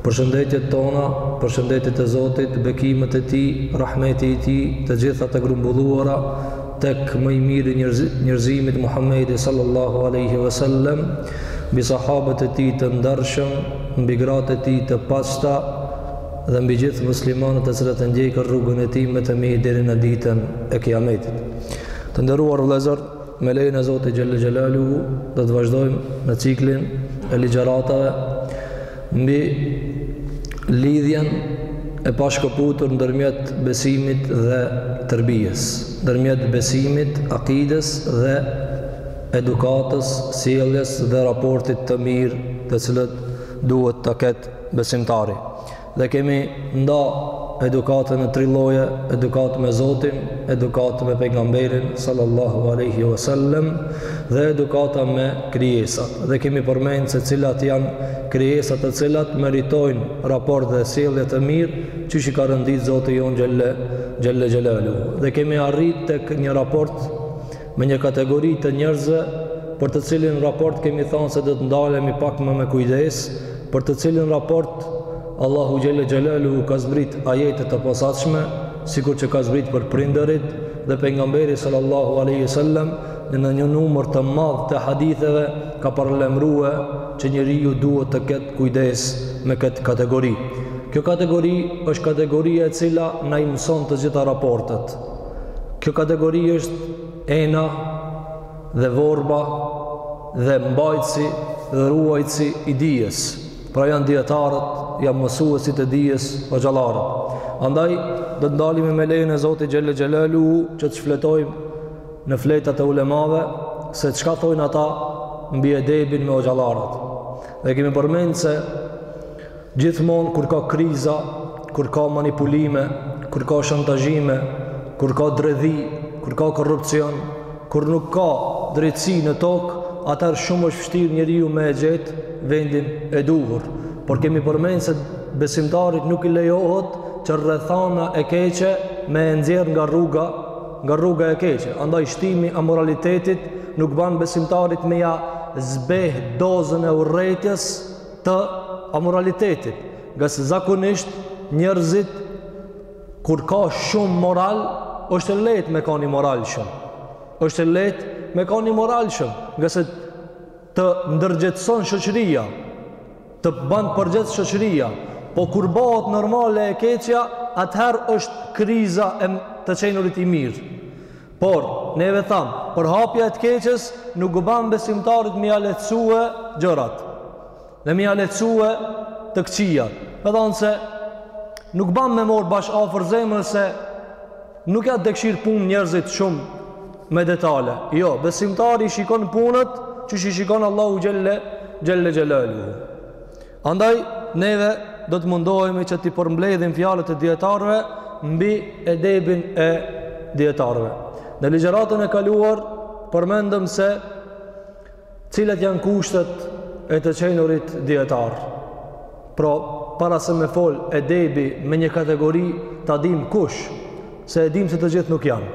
Përshëndetjet tona, përshëndetjet e Zotit, bekimet e Tij, rahmeti i Tij, të gjitha të grumbulluara tek më i miri i njerëzimit Muhammedi sallallahu alaihi wasallam, mbi sahabët e Tij të ndershëm, mbi gratë e Tij të pastra dhe mbi gjithë muslimanët të cilët e ndjekin rrugën e Tij më të mirë deri në ditën e Kiametit. Të nderuar vëllezër, Me lejen e Zotit xhelle xhelaluhu, do të vazhdojmë me ciklin e ligjëratave mbi lidhjen e pashkëputur ndërmjet besimit dhe terbijes, ndërmjet besimit, akides dhe edukatës, sjelljes dhe raportit të mirë të cilin duhet ta ketë besimtari. Dhe kemi nda edukatën në tri lloje, edukatë me Zotin, edukatë me pejgamberin sallallahu alaihi wasallam dhe edukata me krijesat. Dhe kemi përmend se cilat janë krijesat të cilat meritojnë raport dhe sjellje të mirë, qysh i ka rendit Zoti jonë xhelle xhelaluhu. Dhe kemi arrit tek një raport me një kategori të njerëzve për të cilin raport kemi thënë se do të ndalemi pak më me kujdes, për të cilin raport Allahu xhelle xhelaluhu ka zbrit ajete të posaçme, sikur që ka zbrit për prindërit dhe pejgamberi sallallahu alaihi wasallam në një numër të madh të haditheve ka paralajmëruar që njeriu duhet të ketë kujdes me këtë kategori. Kjo kategori është kategoria e cila na i mëson të gjitha raportet. Kjo kategori është ena dhe vorba dhe mbajtësi dhe ruajtësi i dijes. Pra janë dijetarët, janë mësuesit e dijes hoxhallarët. Andaj, do të ndalemi me lejen e Zotit xhelle xhelaluhu që të shfletojmë në fletët e ulemave se çka thojnë ata mbi edebin me hoxhallarët. Dhe kemi përmend se Gjithmonë kur ka kriza, kur ka manipulime, kur ka shantazhime, kur ka dredhi, kur ka korrupsion, kur nuk ka drejtësi në tokë, atëherë shumë është vështirë njeriu me e gjetë vendin e duhur. Por kemi përmend se besimtarit nuk i lejohet që rrethana e keqe me e nxjerrë nga rruga, nga rruga e keqe. Andaj shtimi i amoralitetit nuk ban besimtarit me ja zbeh dozën e urrejtjes, të amoralitetit, ngase zakonisht njerëzit kur ka shumë moral, është e lehtë me kanë i moralshëm. Është e lehtë me kanë i moralshëm, ngase të ndërgjegjëson shoqëria, të ban përgjegjës shoqëria, po kur bahet normale e keqja, atëherë është kriza e të qenurit i mirë. Por, neve thamë, përhapja e të keqes nuk ban besimtarët me ia lehtësue gjërat, dhe me ia lehtësue të këqijat. Me thanë se, nuk ban me marrë bash afër zemrës se nuk ia ka dëshirë punë njerëzit shumë me detale. Jo, besimtari i shikon punët qysh i shikon Allahu xhelle xhelaluhu. Andaj, neve do të mundohemi që t'i përmbledhim fjalët e dijetarëve mbi edebin e dijetarëve. Në ligjëratën e kaluar, përmendëm se cilat janë kushtet e të qenurit dijetar. Pra, para se me fol edebi me një kategori, ta dimë kush, se e dimë se të gjithë nuk janë.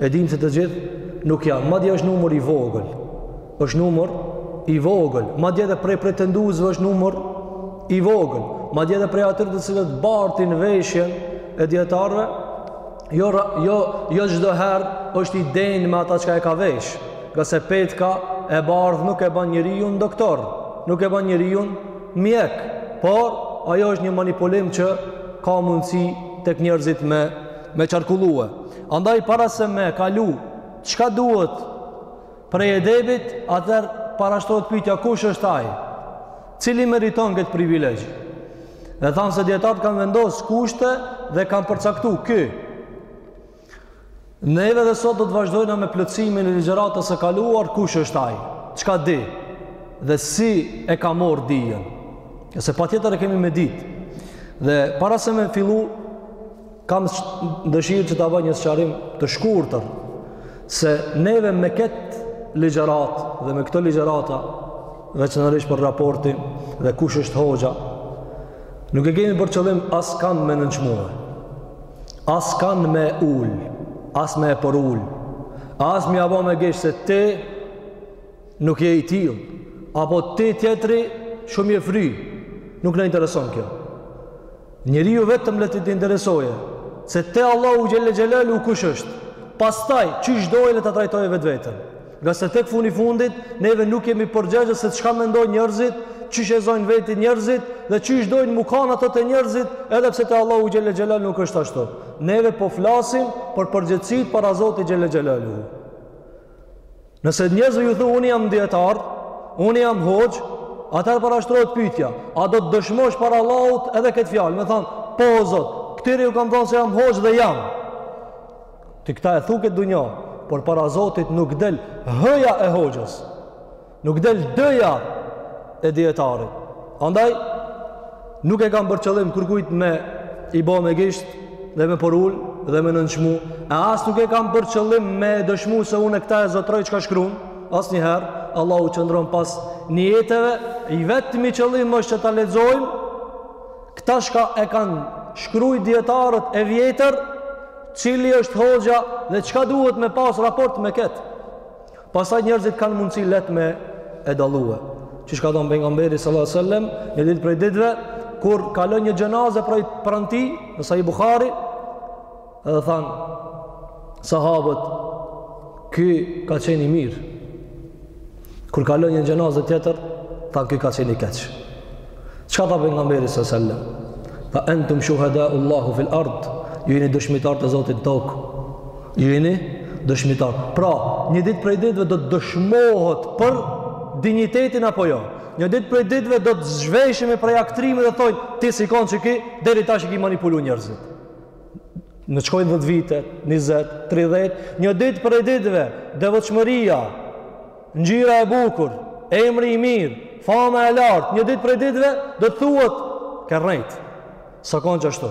E dimë se të gjithë nuk janë, madje është numër i vogël. Është numër i vogël, madje edhe prej pretenduesve është numër i vogël, madje edhe prej atyre të cilët bartin veshjen e dijetarëve, jo çdo herë është i denjë me ata çka e ka veshë. Ngase petka e bardhë nuk e ban njeriun doktor, nuk e ban njeriun mjek, por ajo është një manipulim që ka mundësi tek njerëzit me qarkullue. Andaj para se me kalu çka duhet prej edebit, atëherë parashtrohet pyetja kush është ai? Cili meriton këtë privilegj? Dhe thamë se dijetarët kanë vendosë kushte dhe kanë përcaktu ky. Neve dhe sot do të vazhdojna me plotësimin e ligjëratës së kaluar kush është ai? Çka di? Dhe si e ka marrë dijen? Se patjetër e kemi me ditë. Dhe para se me fillu, Kam dëshirë që ta baj një sqarim të shkurtër se neve me këtë ligjëratë dhe me këto ligjërata veçanërisht për raportin dhe kush është hoxha nuk e kemi për qëllim askënd me nënçmue askënd me ul as me e përul as me ia ba me gisht se ti nuk je i tillë apo ti tjetri shumë je fry nuk na intereson kjo Njeriu vetëm le t'i interesojë se te Allahu xhelle xhelaluhu kush është. Pastaj qysh dojë le ta trajtojë vetveten. Ngase tek fundi i fundit neve nuk jemi përgjegjës se çka mendojnë njerëzit, qysh e zojnë vetën njerëzit dhe qysh dojnë me u kanë ato te njerëzit, edhe pse te Allahu xhelle xhelaluhu nuk është ashtu. Neve po flasim për përgjegjësitë para Zotit xhelle xhelaluhu. Nëse njerëzve ju thu, unë jam dijetar, unë jam hoxhë, atëherë parashtrohet pytja, a do të dëshmosh para Allahut edhe këtë fjalë, me thanë, po o Zot, këtyre ju kam thonë se jam hoxhë dhe jam. Ti këta e thu n'këtë dunja, por para Zotit nuk del hëja e hoxhës. Nuk del dija e dijetarit. Andaj, nuk e kam për qëllim kurkujt me i bo me gisht dhe me përul dhe me nënçmu. E as nuk e kam për qëllim me dëshmu se unë këta e zotëroj çka shkrun. Asnjëherë, Allahu qëndron pas nijeteve, i vetmi qëllim është që ta lexojmë, këta çka e kanë shkru dijetarët e vjetër, cili është hoxha dhe çka duhet me pas raport me këtë. Pastaj njerëzit kanë mundësi lehtë me e dallue. Qysh ka thënë pejgamberi sallallahu alajhi wasallam, një ditë prej ditëve kur kalon një xhenaze prej pranë tij, në Sahih Buhari, edhe than sahabët, ky ka qenë i mirë. Kur kalon një xhenaze tjetër, than ky ka qenë i keq. Çka tha pejgamberi sa sellem? Fa antum shuhada Allahu fil ard. Ju jeni dëshmitar të Zotit në tokë. Ju jeni dëshmitar. Pra, një ditë prej ditëve do të dëshmohet për dinjitetin apo jo. Një ditë prej ditëve do të zhveshemi prej aktrimit dhe thonë, ti s'i kanë qeki, deri tash i ki manipulu njerëzit. Me shkojnë 10 vite, 20, 30, një ditë prej ditëve, devotshmëria, Ngjyra e bukur, emri i mirë, fama e lartë, një ditë prej ditëve do të thuhet ke rrejt. S'a kanë qashtu.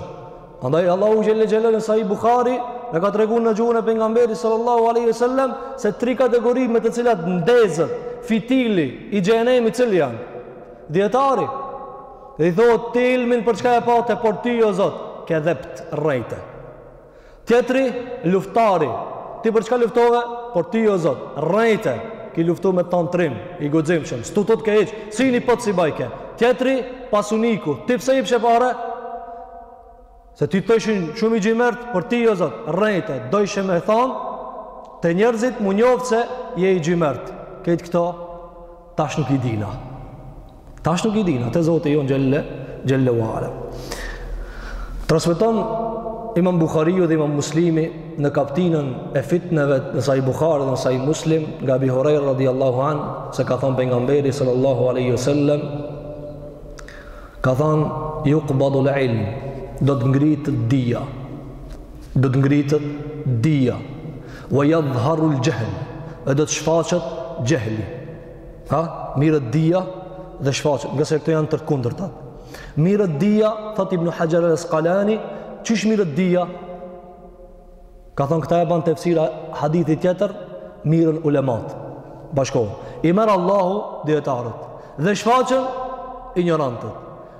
Andaj Allahu Xhelle Xhelle në Sahih Bukhari na ka tregu në gjuhën e pejgamberit sallallahu aleyhi sallam se tri kategori me të cilat ndezet fitili i xhehenemit cilat janë. Dijetari, dhe i thuhet ti ilmin për çka e pate, për ty o Zot, kedhebt, rrejte. Tjetri, luftari, ti për çka luftove? Për ty o Zot, rrejte, ki luftu me t'than trim, i guximshëm, s'tutet hiç, si një pot si bajke. Tjetri, pasuniku, ti pse i epshe pare? Se ti të ishe shumë i xhymert, për ty o Zot, rrejte, dojshe me thonë, te njerëzit mu njoftë se je i xhymert. Krejt këto, Tash nuk i dina. Tash nuk i dina, te Zoti jon xhelle ue ala. Transmeton Imam Bukhariu dhe Imam Muslimi në kaptinën e fitneve në Sahih Bukhari dhe në Sahih Muslim nga Abi Huraira radhiyallahu an se ka thënë pejgamberi sallallahu alaihi wasallam ka thënë yuqbadu al-ilm do të ngrihet dija Do të ngritet dija. Wa yadhharu al-jahl. Dhe do të shfaqet xhehli. Ha? Mirret dija dhe shfaqet, ngase këto janë të kundërta. Mirret dija, thot Ibn Hajar al-Asqalani, qysh mirret dija? Ka thon këta e ban tefsir hadithi tjetër, mirren ulemat. Bashkohu. I merr Allahu dijetarët dhe shfaqen injorantët.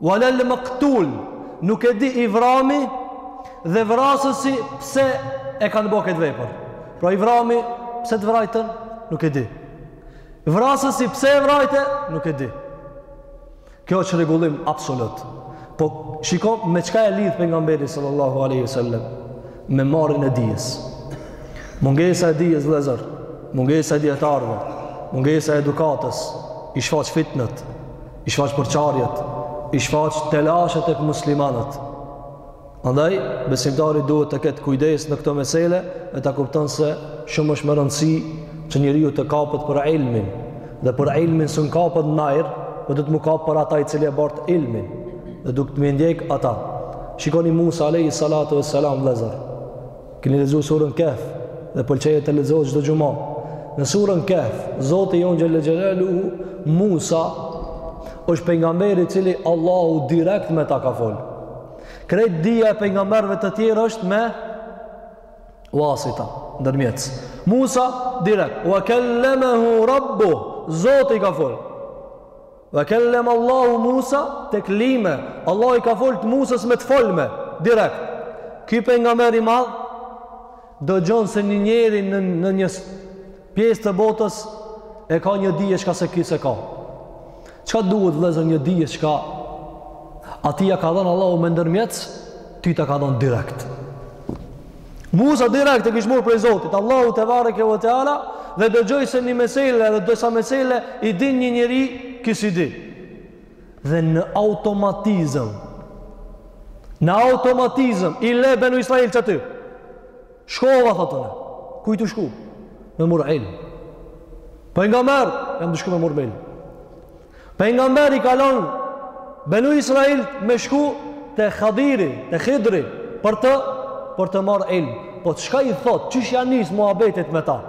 Wa lal-maqtul, nuk e di i vrami dhe vrasësi pse e kanë bo këtë vepër. Pra i vrami pse të vrajtën, nuk e di. Vrasësi pse e vrajte, nuk e di. Kjo është çrregullim absolut. Po shiko me çka e lidh pejgamberi sallallahu alaihi wasallam me marrjen e dijes. Mungesa e dijes vëllazër, mungesa e dietarëve, mungesa e edukatës i shfaq fitnët. i shfaq përçarjet, i shfaq telashet te muslimanët. Andaj, besimtari duhet të ketë kujdes në këto mesele dhe ta kupton se shumë është me rëndësi që njeriu të kapet për ilmin dhe për ilmin s'un kapet n'ajër po duhet m'u kap për ata i cili e bart ilmin dhe duhet me ndjek ata. Shikoni Musa alejhi salatu wa salam vëllezër. Keni lexu surën Kehf dhe pëlqehet të lexohet çdo xhuma. Në surën Kehf, Zoti jonë Xhelle Xhelaluhu Musa është pejgamberi i cili Allahu direkt me ta ka fol. Krejt dija e pejgamberëve të tjerë është me wasita, ndërmjetës. Musa direkt wa kellemehu rabbuh, Zoti i ka fol. Wa kellem Allahu Musa teklima. Allahu i ka fol Musës me të folme. Direkt. Ky pejgamber i madh, dëgjon se një njeri në, në një pjesë të botës, e ka një dije çka se ki s'e ka. Çka duhet vëllezër një dije çka? Atij ia ka dhan Allahu me ndërmjetës, ty ta ka dhon direkt. Musa direkt e kish murr prej Zotit, Allahu tebareke ve teala dhe dëgjoi se një mesele dhe disa mesele i din një njeri ki s'i di. Dhe në automatizëm në automatizëm i le benu Israil çaty. Shkova, thotë. Ku je tu shku? Me murr ilm. Pejgamber? Jam tu shku me murr ilm. Pejgamberi ka lon Benu Israil me shku te Khadiri, te Khidri për të për të marrë ilm. Po çka i thot, qysh ja nis muhabetit me ta?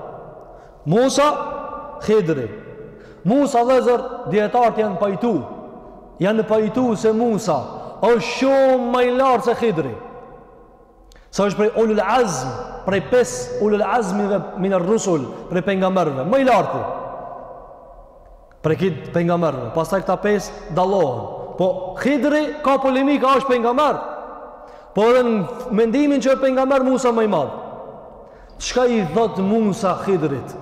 Musa Khidri. Musa vëllezër dijetarët janë pajtu. Janë pajtu se Musa është shumë ma i lartë se Khidri. Se është prej ulul azm, prej pesë ulul azmive mine rrusul, prej pejgamberëve, ma i larti. Prej krejt pejgamberëve. Pastaj këta pesë dallohen. Po Hidri ka polemikë, a është pejgamber? Po edhe në mendimin që është pejgamber Musa ma i madh. Çka i thot Musa Hidrit?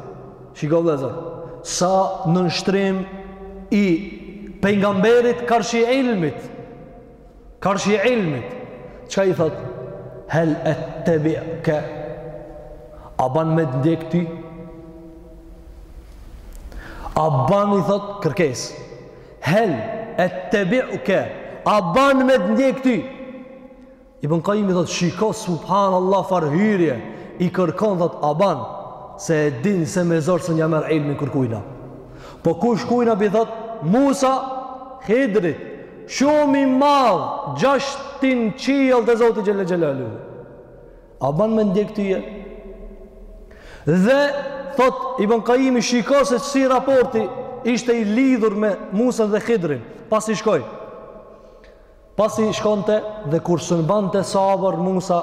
Shiko vëllazër, sa nënshtrim i pejgamberit karshi ilmit. Karshi ilmit, çka i thot? Hel ettebiuke, a ban me të ndjek ty? A ban i thot kërkesë? Hel ettebiuke, a ban me të ndjek ty? Ibn Kajimi thot, shiko, subhan Allah çfar hyrje, i kërkon, thot, a ban, se e din se me zor s'un ja merr ilmin kërkujna. Po kush kujna, pi thot, Musa, Hidrit, Shumë i madh gjashtin qiell te Zoti Xhelle Xhelaluhu. A ban me ndjek tyje? Dhe, thot, Ibn Kajimi shiko se ç'si raporti ishte i lidhur me Musën dhe Hidrin, pas i shkoi. Pas i shkonte dhe kur s'un bante sabër Musa,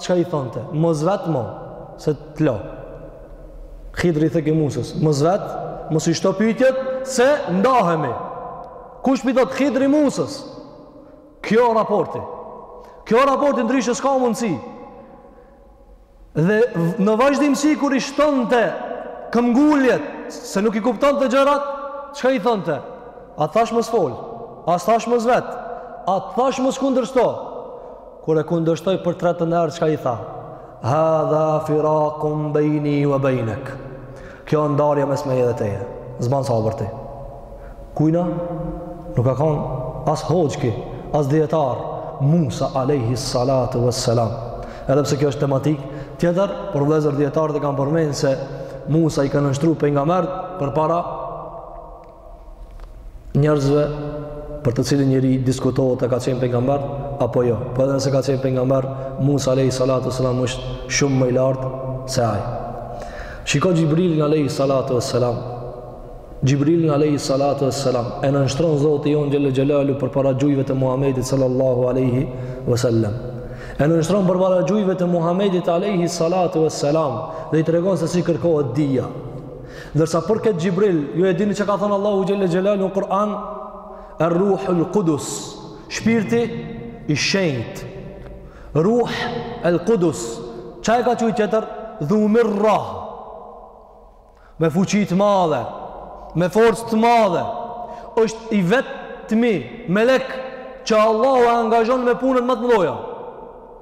çka i thonte? Mos vet mo, se të lo. Hidri i thoke Musës, mos vet, mos i shto pytjet, se ndahemi. Kush pi thot Hidri Musës? Ky o raporti. Ky o raporti ndryshe s'ka mundësi. Dhe në vazhdimësi kur i shtonte këmbnguljet, se nuk i kuptonte gjërat, çka i thonte? A thash mos fol, a thash mos vet, a thash mos kundërshto? Kur e kundërshtoi për tretën herë, çka i tha? Hadha firaku bejni ve bejnek. Kjo ë ndarja mes meje dhe teje. S'ban sabër ti. Kujna nuk ka kon as hoxhki, as dijetar Musa alejhi salatu ve selam. Edhe pse kjo është tematikë tjetër, por vëllezër dijetarët e kanë përmend se Musa i ka nënshtru pejgambert përpara njerëzve për të cilin njeri diskutohet a ka qenë pejgamber, apo jo. Po edhe nëse ka qenë pejgamber, Musa alejhi salatu selam është shumë më i lartë se ai. Shiko Xhibrilin alejhi salatu selam. Xhibrilin alejhi salatu ve selam. E nënshtron Zoti jonë xhelle xhelaluhu përpara gjujve të Muhammedit sallallahu alejhi ve sellem. E nënshtron përpara gjujve të Muhammedit alejhi salatu ve selam dhe i tregon se si kërkohet dija. Ndërsa për këtë Xhibril, ju e dini ça ka thënë Allahu Xhelle Xhelaluhu në Kur'an, er-ruhul kudus, shpirti i shenjtë, ruh el kudus, ça e ka qujt tjetër, dhu mirrah, me fuqi t'madhe, me forcë të madhe, është i vetmi melek, që Allahu e angazhon me punët më të mdhoja.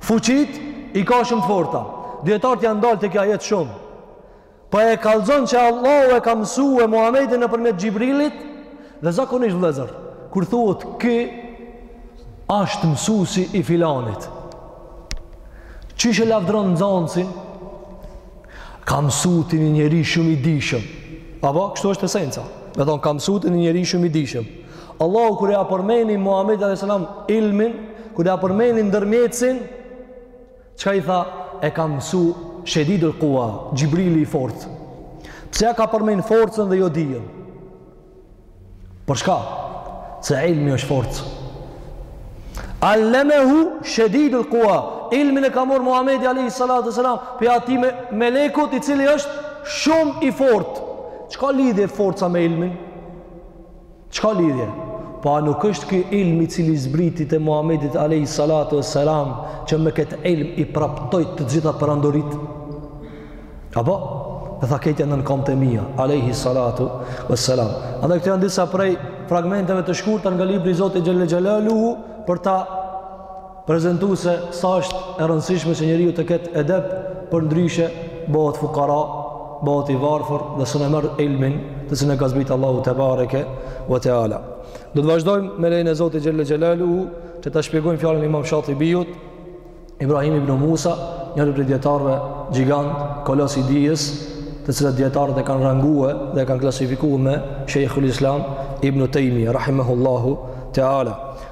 Fuqitë i ka shumë të forta. Dietarët janë ndal te ky ajet shumë. Po e kallxon që Allahu e ka mësuar Muhamedin nëpërmjet Xhibrilit dhe zakonisht vëllezër, kur thuhet ky është mësuesi i filanit. Qysh e lavdron nxënësin? Ka mësuar te një njeri shumë i dijshëm. Apo kështu është esenca. Me thon ka mësuar te një njeri shumë i dijshëm. Allahu kur ja përmeni Muhammedit a.s. ilmin, kur ja përmeni ndërmjetësin, çka i tha e ka mësu shedidul kua, gjibrili i fort. Pse ja ka përmen forcën dhe jo dijen? Për çka? Se ilmi është forcë. Allemehu shedidul kua, ilmin e ka morë Muhammed a.s. prej atij melekut i cili është shumë i fort. Çka lidhje forca me ilmin? Çka lidhje? Po a nuk është ky ilm i cili zbriti te Muhamedit alayhi salatu wassalam që me këtë ilm i praptoi të gjitha perandoritë? Apo e tha krejt ja nën kom të mia, alayhi salatu wassalam. Andaj këto janë disa prej fragmenteve të shkurta nga libri i Zotit xhallal xhalaluhu për ta prezantu se sa është e rëndësishme që njeriu të ketë edep përndryshe bëhet fukara bëhet i varfër dhe s'e merr ilmin të cilin e ka zbrit Allahu tebareke ve teala do të vazhdojmë me lejen e Zotit xhel-le xhelaluhu që ta shpjegojmë fjalën e imam Shatibijut Ibrahim ibn Musa njëri prej dijetarëve gjigant kolos i dijes të cilin dijetarët e kanë rangue dhe e kanë klasifikuar me Sheikhul Islam ibn Tejmije rahimehullahu teala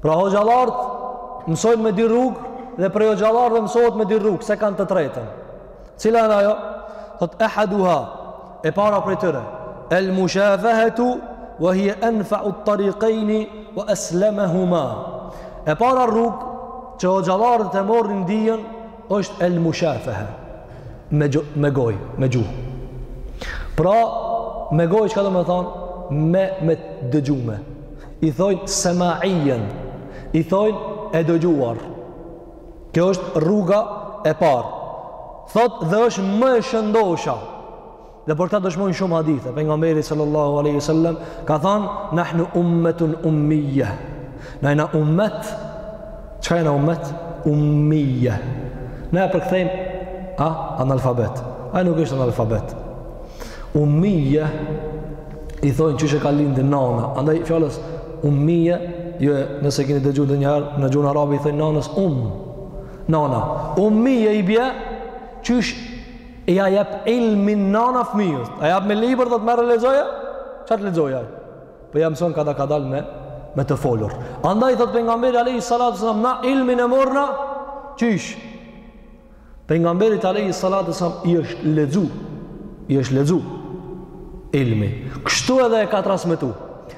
Pra hoxhallarët mësojnë me dy rrugë dhe prej hoxhallarëve mësohet me dy rrugë, s'e kanë të tretën. Cila janë ato? Thotë ahaduha e para prej tyre. El mushafahatu wa hiya anfa'u at-tariqayn wa aslamuhuma. E para rrugë që hoxhallarët e marrin dijen është el mushafehe me, gjo, me goj, me gju pra me goj çka domethënë me, me dëgjume i thojnë semaijen i thojnë e dëgjuar kjo është rruga e parë thotë dhe është më e shëndosha Dhe për këtë dëshmojnë shumë hadithe. Pejgamberi sallallahu alaihi wasallam ka thënë: "Nahnu ummatun ummiyah." Na jena ummet. Çka jena ummet? Ummiyah. Ne e përkthejmë a analfabet. Ai nuk është analfabet. Ummiyah i thonë qysh e ka lindë nana. Andaj fjalës ummije, jo nëse keni dëgju ndonjëherë, në gjuhën arabe i thonë nanës um. Nana, ummije i bje, qysh E ja jep ilmin nana fëmijës. A ja jep me libër dhe thotë merre lexoje? Ça të lexojë ai. Po ja mson kadal kadal me me të folur. Andaj thotë pejgamberi alayhi salatu sallam na ilmin e morna qysh. Pejgamberit alayhi salatu sallam i është lexu. I është lexu ilmi. Kështu edhe e ka transmetuar.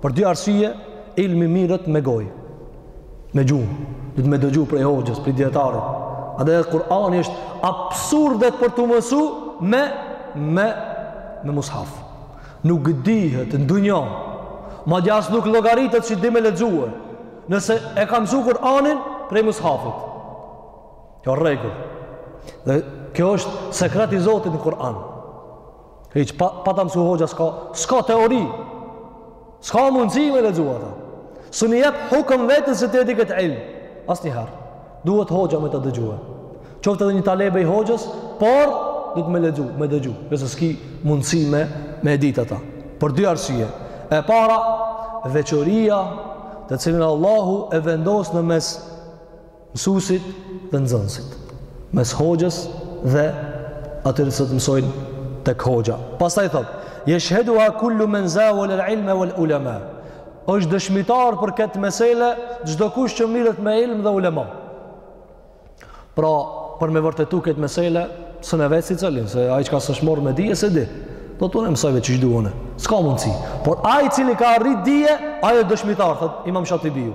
Për dy arsye, ilmi mirret me gojë, me gjuhë. Duhet me dëgju prej hoxhës, prej dijetarët. Edhe Kur'ani është absurdet për t'u mësu me, me, me mushaf. Nuk dihet në dunja, madje as nuk llogaritet që di me lexu. Nëse e ka mësu Kur'anin, prej mushafit. Kjo rregull. Dhe kjo është sekret i Zotit në Kur'an. Hiç pa pa ta mësu hoxha s'ka s'ka teori. S'ka mundësi me lexu ata. S'un i jep hukëm veten se ti e di këtë ilm. Asnjëherë. Duhet hoxha me ta dëgju. Qoftë edhe një talebe i hoxhës, por duhet me lexu, me dëgju, nëse s'ki mundësi me e ditë ata. Për dy arsye. E para, veçoria të cilën Allahu e vendos në mes Mësuesit dhe nxënësit. Mes hoxhës dhe atyre që mësojnë tek hoxha. Pastaj thotë: "Yeshheduha kullu men zawala al-ilma wal-ulama." Është dëshmitar për këtë mesele çdokush që mirret me ilm dhe ulema. Pra, për me vërtetu këtë mesele, s'un e vet secilin, se ai çka s'është morë me dije, s'e di. Thotë unë e mësoj vet qysh du unë. S'ka mundësi. Por ai i cili ka arrit dije, ai është dëshmitar, thotë imam Shatibiu.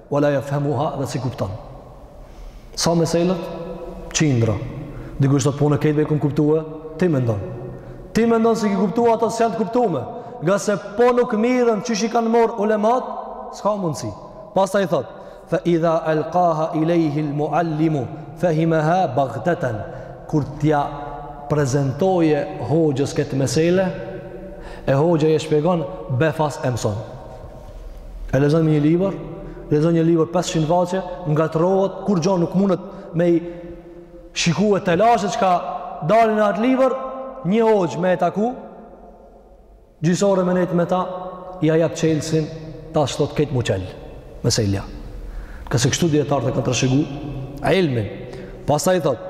Wa la yafhamuha dhe s'i kupton. Sa meselet? Qindra. Dikush thotë po unë këtë e kom kuptu, ti mendon. Ti mendon se i ki kuptu ato s'janë të kuptume. Ngase po nuk mirren qysh i kanë morë ulemat, s'ka mundësi. Pastaj thotë, fa idha alqaha ilejhi el-muallimu, fahimeha bagteten, kur t'ja prezentojë hoxhës këtë mesele, e hoxha ja shpjegon, befas e mëson. E lexojmë një libër, lexon një libër 500 faqe, ngatërrohet, kurgjo nuk mundet me i shiku e telashe çka dalin n'atë libër, një hoxhë me e taku, gjysë ore me nejtë me ta, ja jep çelsin, tash thotë këtu m'u çel meseleja. Ngase kështu dijetarët e kanë trashëgu ilmin. Pastaj thotë,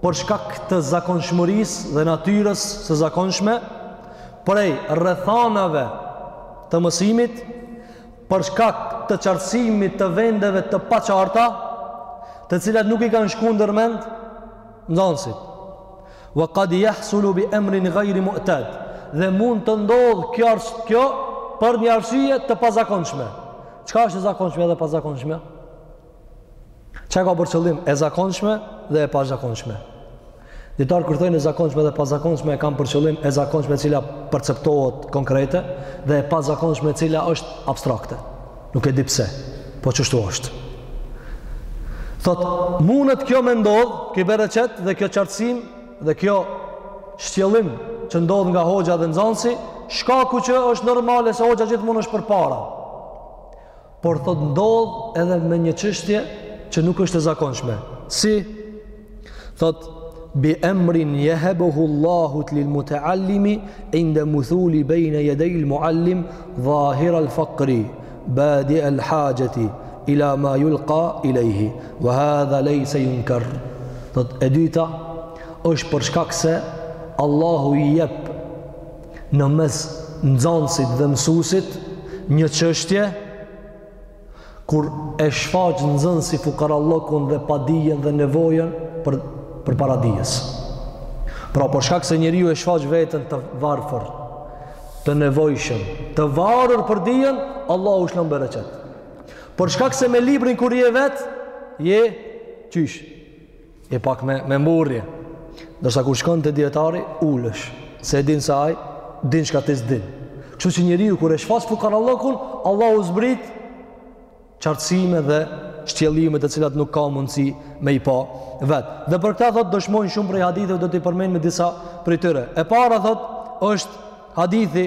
për shkak të zakonshmërisë dhe natyrës së zakonshme, prej rrethanave të mësimit, për shkak të qartësimit të vendeve të paqarta, të cilat nuk i kanë shku ndërmend nxënësit. Wa qad yahsulu bi amrin ghayr mu'tad. Dhe mund të ndodhë kjo, kjo për një arsye të pazakonshme. Çka është e zakonshme dhe e pazakonshme? Çka ka për qëllim e zakonshme dhe e pazakonshme? Dijetarët kur thonë e zakonshme dhe pazakonshme e kanë për qëllim e zakonshme e cila perceptohet konkrete dhe e pazakonshme e cila është abstrakte. Nuk e di pse, po qështu është. Thot, mundet kjo me ndodh, kjo bereqet dhe kjo qartësim dhe kjo shtjellim që ndodh nga hoxha dhe nxënësi, shkaku që është normale se hoxha gjithmonë është përpara. por thotë ndodh edhe me një çështje që nuk është e zakonshme. Si thotë bi emrin jehebuhu Allahu lil muteallimi inde muthuli bejne jedej il muallim dhahir al fakri badi al hajeti ila ma julka i lejhi vë hadha lejse junker thotë e dyta është për shkak se Allahu i jep në mes nxënësit dhe mësuesit një çështje kur e shfaq nxënësi fukarallokun dhe padijen dhe nevojën për përpara dijes. Pra për shkak se njeriu e shfaq veten të varfër, të nevojshëm, të varur për dijen, Allahu u lshon bereqet. Për shkak se me librin kur je vet, je qysh je pak me, me mburje. Ndërsa kur shkon te dijetari, ulesh, se e din se ai din çka ti s'din. Kështu që njeriu, kur e shfaq fukarallokun, Allahu zbret qartësime dhe shtjellime të cilat nuk ka mundësi me i pa vetë. Dhe për këta thot dëshmojnë shumë prej haditheve do t'i përmendim disa prej tyre. E para thot është hadithi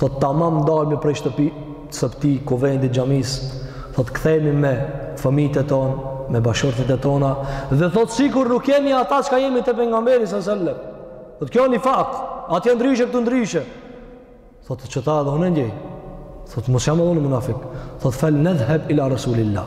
Thot tamam dalim prej shtëpisë këtij kuvendit xhamisë, thot kthehemi me fëmijët e tonë, me bashkëshortet e tona dhe thot sikur nuk jemi ata çka jemi te pejgamberi sa selam. Thot kjo një fakt, atje ndryshe këtu ndryshe. Thot qëta edhe unë ndjej. Thot mos jam edhe unë munafik. Thot fel nedhheb ila rasulillah.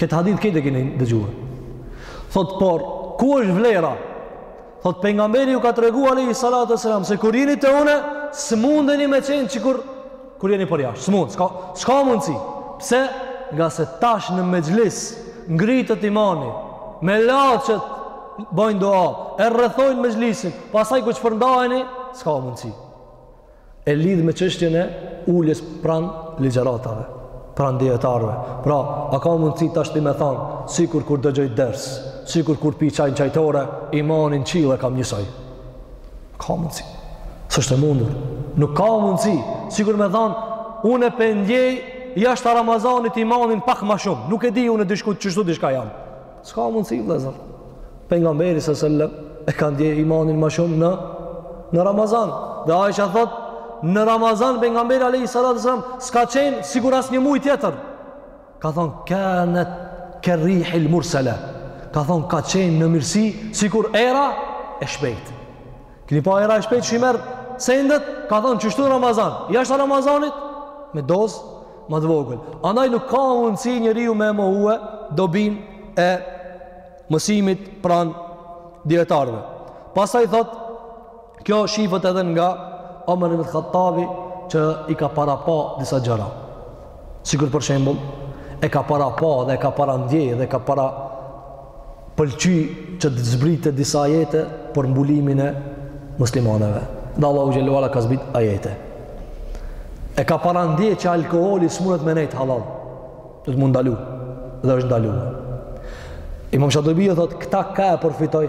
Këtë hadith këtë e keni dëgjuar. Thot, por, ku është vlera? Thot, pejgamberi u ka tregu alejhi salatu ue selam, se kur jeni te une, s'mundeni me qenë që kur, kur jeni përjashtë, s'mund, s'ka, s'ka mundësi. Pse? Ngase tash në mexhlis, ngritet imani, melaqet, bojnë dua, e rrethojnë mexhlisin, pastaj kur shpërndaheni, s'ka mundësi. e lidh me çështjen e uljes pranë ligjëratave, pranë dijetarëve. Pra, a ka mundësi tash ti me thanë, sikur kur dëgjoj ders, sikur kur pi çaj në çajtore, imanin në qiell e kam njësoj. Ka mundësi. S'është e mundur. Nuk ka mundësi. Sikur me thanë, unë p'e ndjej jashtë Ramazanit imanin pak ma shumë. Nuk e di unë dishka qështu diçka jam. Ska mundësi vllezër. Pejgamberi sallallahu alajhi wasallam e ka ndje imanin ma shumë në në Ramazan. Dhe Aisha thot, në Ramazan pejgamberi alayhi salatu wasallam s'ka qenë sikur asnjë muaj tjetër. Ka thon kanat karihil mursala. Ka thon ka qenë në mirësi sikur era e shpejtë. Kini pa era e shpejtë si i merr sendet, ka thon qështu n'Ramazan. Jashtë Ramazanit me dozë Më të vogël. Andaj nuk ka mundësi njeriu me mohu dobinë e mësimit pranë dijetarëve. Pastaj thot, kjo shifet edhe nga Omer ibn Khattabi që i ka parapa disa gjëra. Sikur për shembull, e ka parapa dhe e ka parandje dhe e ka para pëlqy që të zbritet disa ajete për mbulimin e muslimaneve. Dhe Allahu xhelle ue ala ka zbrit ajete. E ka parandje që alkoholi s'mundet me nejt hallall. Do të m'u ndalu. Dhe është ndalu. Imam Shatibiu thotë, këta kah e përfitoi?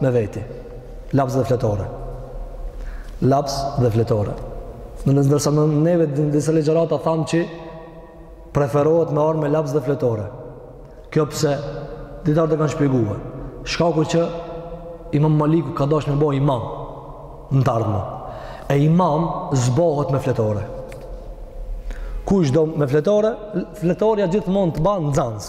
me veti. Laps dhe fletore. Laps dhe fletore. Ndërsa ne neve në disa ligjërata thamë që preferohet me ardh me laps dhe fletore. Kjo pse dijetarët e kanë shpjegu. Shkaku që imam Maliku ka dash me u bo imam në t'ardhmen. E imam s'bohet me fletore. Kush do me fletore, fletorja gjithmonë të ban nxanës.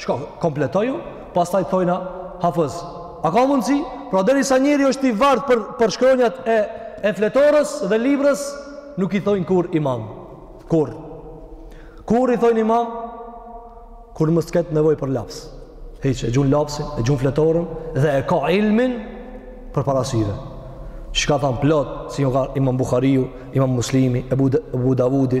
Shko, kompletoju, pastaj t'thojna hafëz. A ka mundësi? Pra derisa njeri është i vartë për, për shkronjat e, e fletorës dhe librës, nuk i thojnë kurrë imam. Kurrë. Kur i thojnë imam? Kur mos t'ketë nevojë për laps. Hiç, e gjun lapsin, e gjun fletorën dhe e ka ilmin përpara syve. Çka thamë plot, si një ka imam Buhariu, imam Muslimi, Ebu, Ebu Davudi,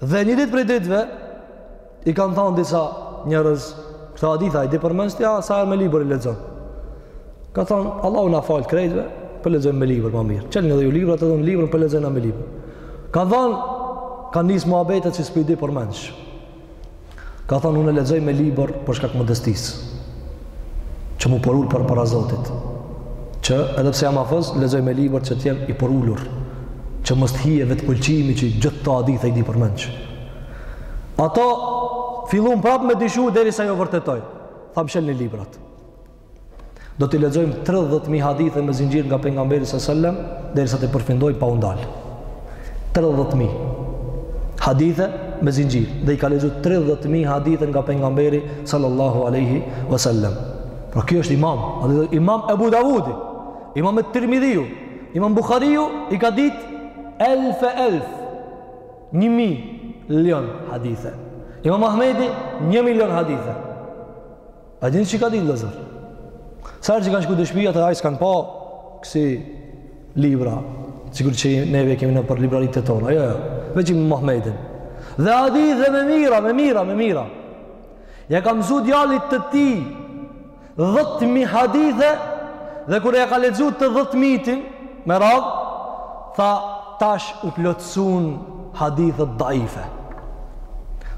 Dhe një ditë prej ditëve i kanë thanë disa njerëz këto haditha s'i di përmendsh, prej se me libër i lexon. Ka thanë Allahu na fal krejtve, po lexojmë me libër ma mirë. Çelni dhe ju libra të dhon librin po lexojmë me libër. Ka thanë ka nis muhabeti që s'po i di përmendsh. Ka thonë, unë e lexoj me libër për shkak modestisë. Që m'u përul përpara Zotit. Që edhe pse jam hafëz, lexoj me libër që të jem i përulur. Që mos të hije vetëpëlqimi që gjithë hadithet i di përmendsh. Ata fillun prap me dyshu derisa jau vërtetoi. Tha çelni librat. Do t'i lexojmë 30000 hadithe me zinxhir nga pejgamberi sa selam derisa t'i përfundojmë pa u ndal. 30000 hadithe me zinxhir dhe i ka lexu 30000 hadithe nga pejgamberi sallallahu alaihi wasallam. Pra kjo është imam, imam Ebu Davudi, imam Tirmidhiu, imam Buhariu i ka ditë elf e elf një milion hadithe imam Ahmedi një milion hadithe A dini çka ditë vllazër? Sa herë që kanë shku te shpia e tij s'kanë pa kësi libra, sikur që neve kemi nëpër libraritë tona, jo, jo, veç imam Ahmedin. Dhe hadithe me mijëra, me mijëra, me mijëra. Ja ka msu djalit të tij dhetë mi hadithe dhe kur ja ka lexu të dhetëmitin, me radhë, Tha, Tash u plotësuan hadithet daife.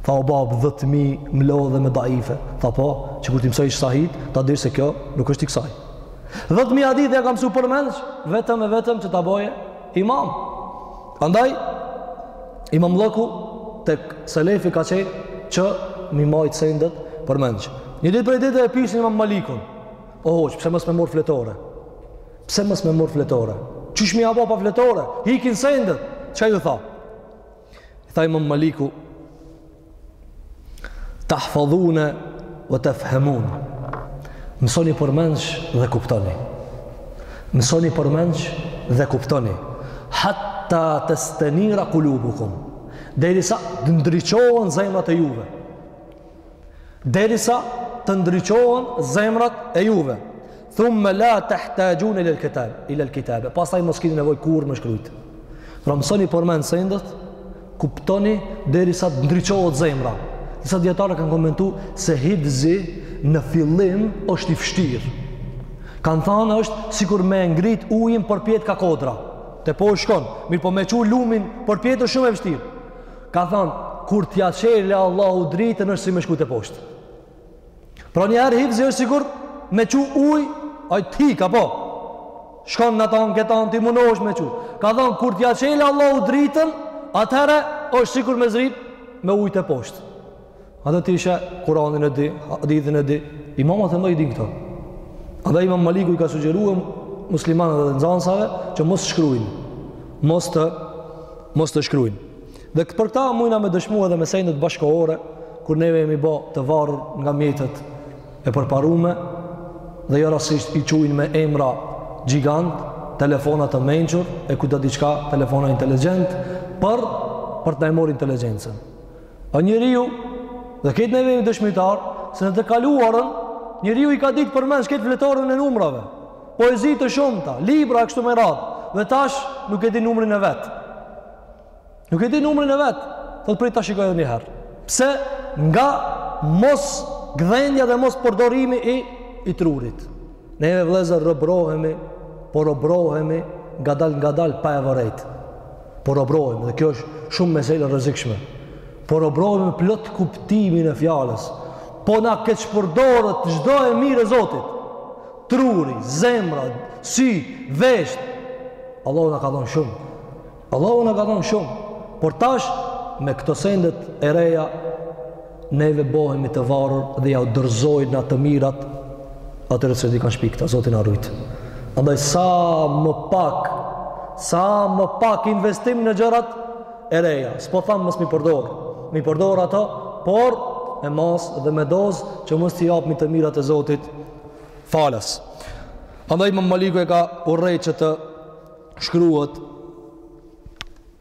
Tha, O babë, dhetë mi m'lodhe me daife. Tha, Po, që kur t'i mësojsh sahihët, ta dish se kjo nuk është i kësaj. Dhetë mi hadithe ja ka msu përmendsh, vetëm e vetëm që ta boje imam. Andaj, imamllëku te selefi ka qenë që m'i majtë sendet përmendsh. Një ditë prej dite e pisin imam malikun. O hoxhë, pse mos me mor fletore? Pse mos me mor fletore? Qysh m'ia ba pa fletore? Hikin sendet. Çka ju tha? I tha Imam Maliku Tahfadhune ve tefhemun Mësoni përmensh dhe kuptoni Mësoni përmensh dhe kuptoni Hatta testenira kulubukum Derisa t'ndriçohen zemrat e juve derisa të ndriçohen zemrat e juve. Thumma la tahtaxhune ilel kitabe. Pastaj mos kini nevojë kurrë me shkrujt. Pra mësoni përmendsh sendet, kuptoni derisa të ndriçohet zemra. Disa dietarë kanë komentu se hifzi në fillim është i vështirë. Kanë thanë është sikur me ngrit ujin përpjetë ka kodra. Teposht shkon, mirëpo me çu lumin përpjetë është shumë e vështirë. Ka thanë, kur t'ja çelë Allahu dritën është si me shku teposhtë. Pra një herë hifzi është sikur me çu ujë, ai t'hik, a po. Shkon n'atë anë, këtë anë ti mundohesh me çu. Ka thanë, kur t'ja çelë Allahu dritën, atëherë është sikur me zbritë me ujë teposhtë. Andaj ti sheh Kur'anin e di, hadithin e di, imamat e mëdhenj din këto. Andaj imam Maliku i ka sugjeru muslimanëve dhe nxansave që mos t'shkrujnë, mos të, mos të shkrujnë. Dhe për këta mujna me dëshmu edhe me sendet bashkëkohore, kur neve jemi bo të varur nga mjetet e përparume, dhe jo rastsisht i qujnë me emra gjigant, telefona të mençur, e ku ta di çka, telefona inteligjent, për, për të na e mor inteligjencën. O njeriu, dhe këtë neve jemi dëshmitar, se në të kaluarën, njeriu i ka ditë përmend këtë fletorën e numrave, poezi të shumta, libra kështu me radhë, dhe tash nuk e di numrin e vet. Nuk e di numrin e vet, thot prit ta shikoj edhe njëherë. Pse nga mos gdhendja dhe mos përdorimi i, i trurit. Neve vëllezër robrohemi, po robrohemi ngadal ngadal pa e vërejtë. Po robrohemi, dhe kjo është shumë mesele e rrezikshme, po robrohemi me plot kuptimin e fjalës, po na keqpërdoret çdo e mirë e Zotit, truri, zemra, sy, veshët, Allahu na ka dhonë shumë, Allahu na ka dhonë shumë, por tash me këto sendet e reja, Neve bohemi të varur dhe ia u dorëzojmë na të mirat atyre që i kanë shpik këta, Zoti na rujt. Andaj sa më pak, sa më pak investim në gjërat e reja. S'po tham mos me i përdor, me i përdor ato, por me masë dhe me dozë që mos t'i japmi të mirat e Zotit falas. Andaj Imam Maliku e ka urrejt që të shkruhet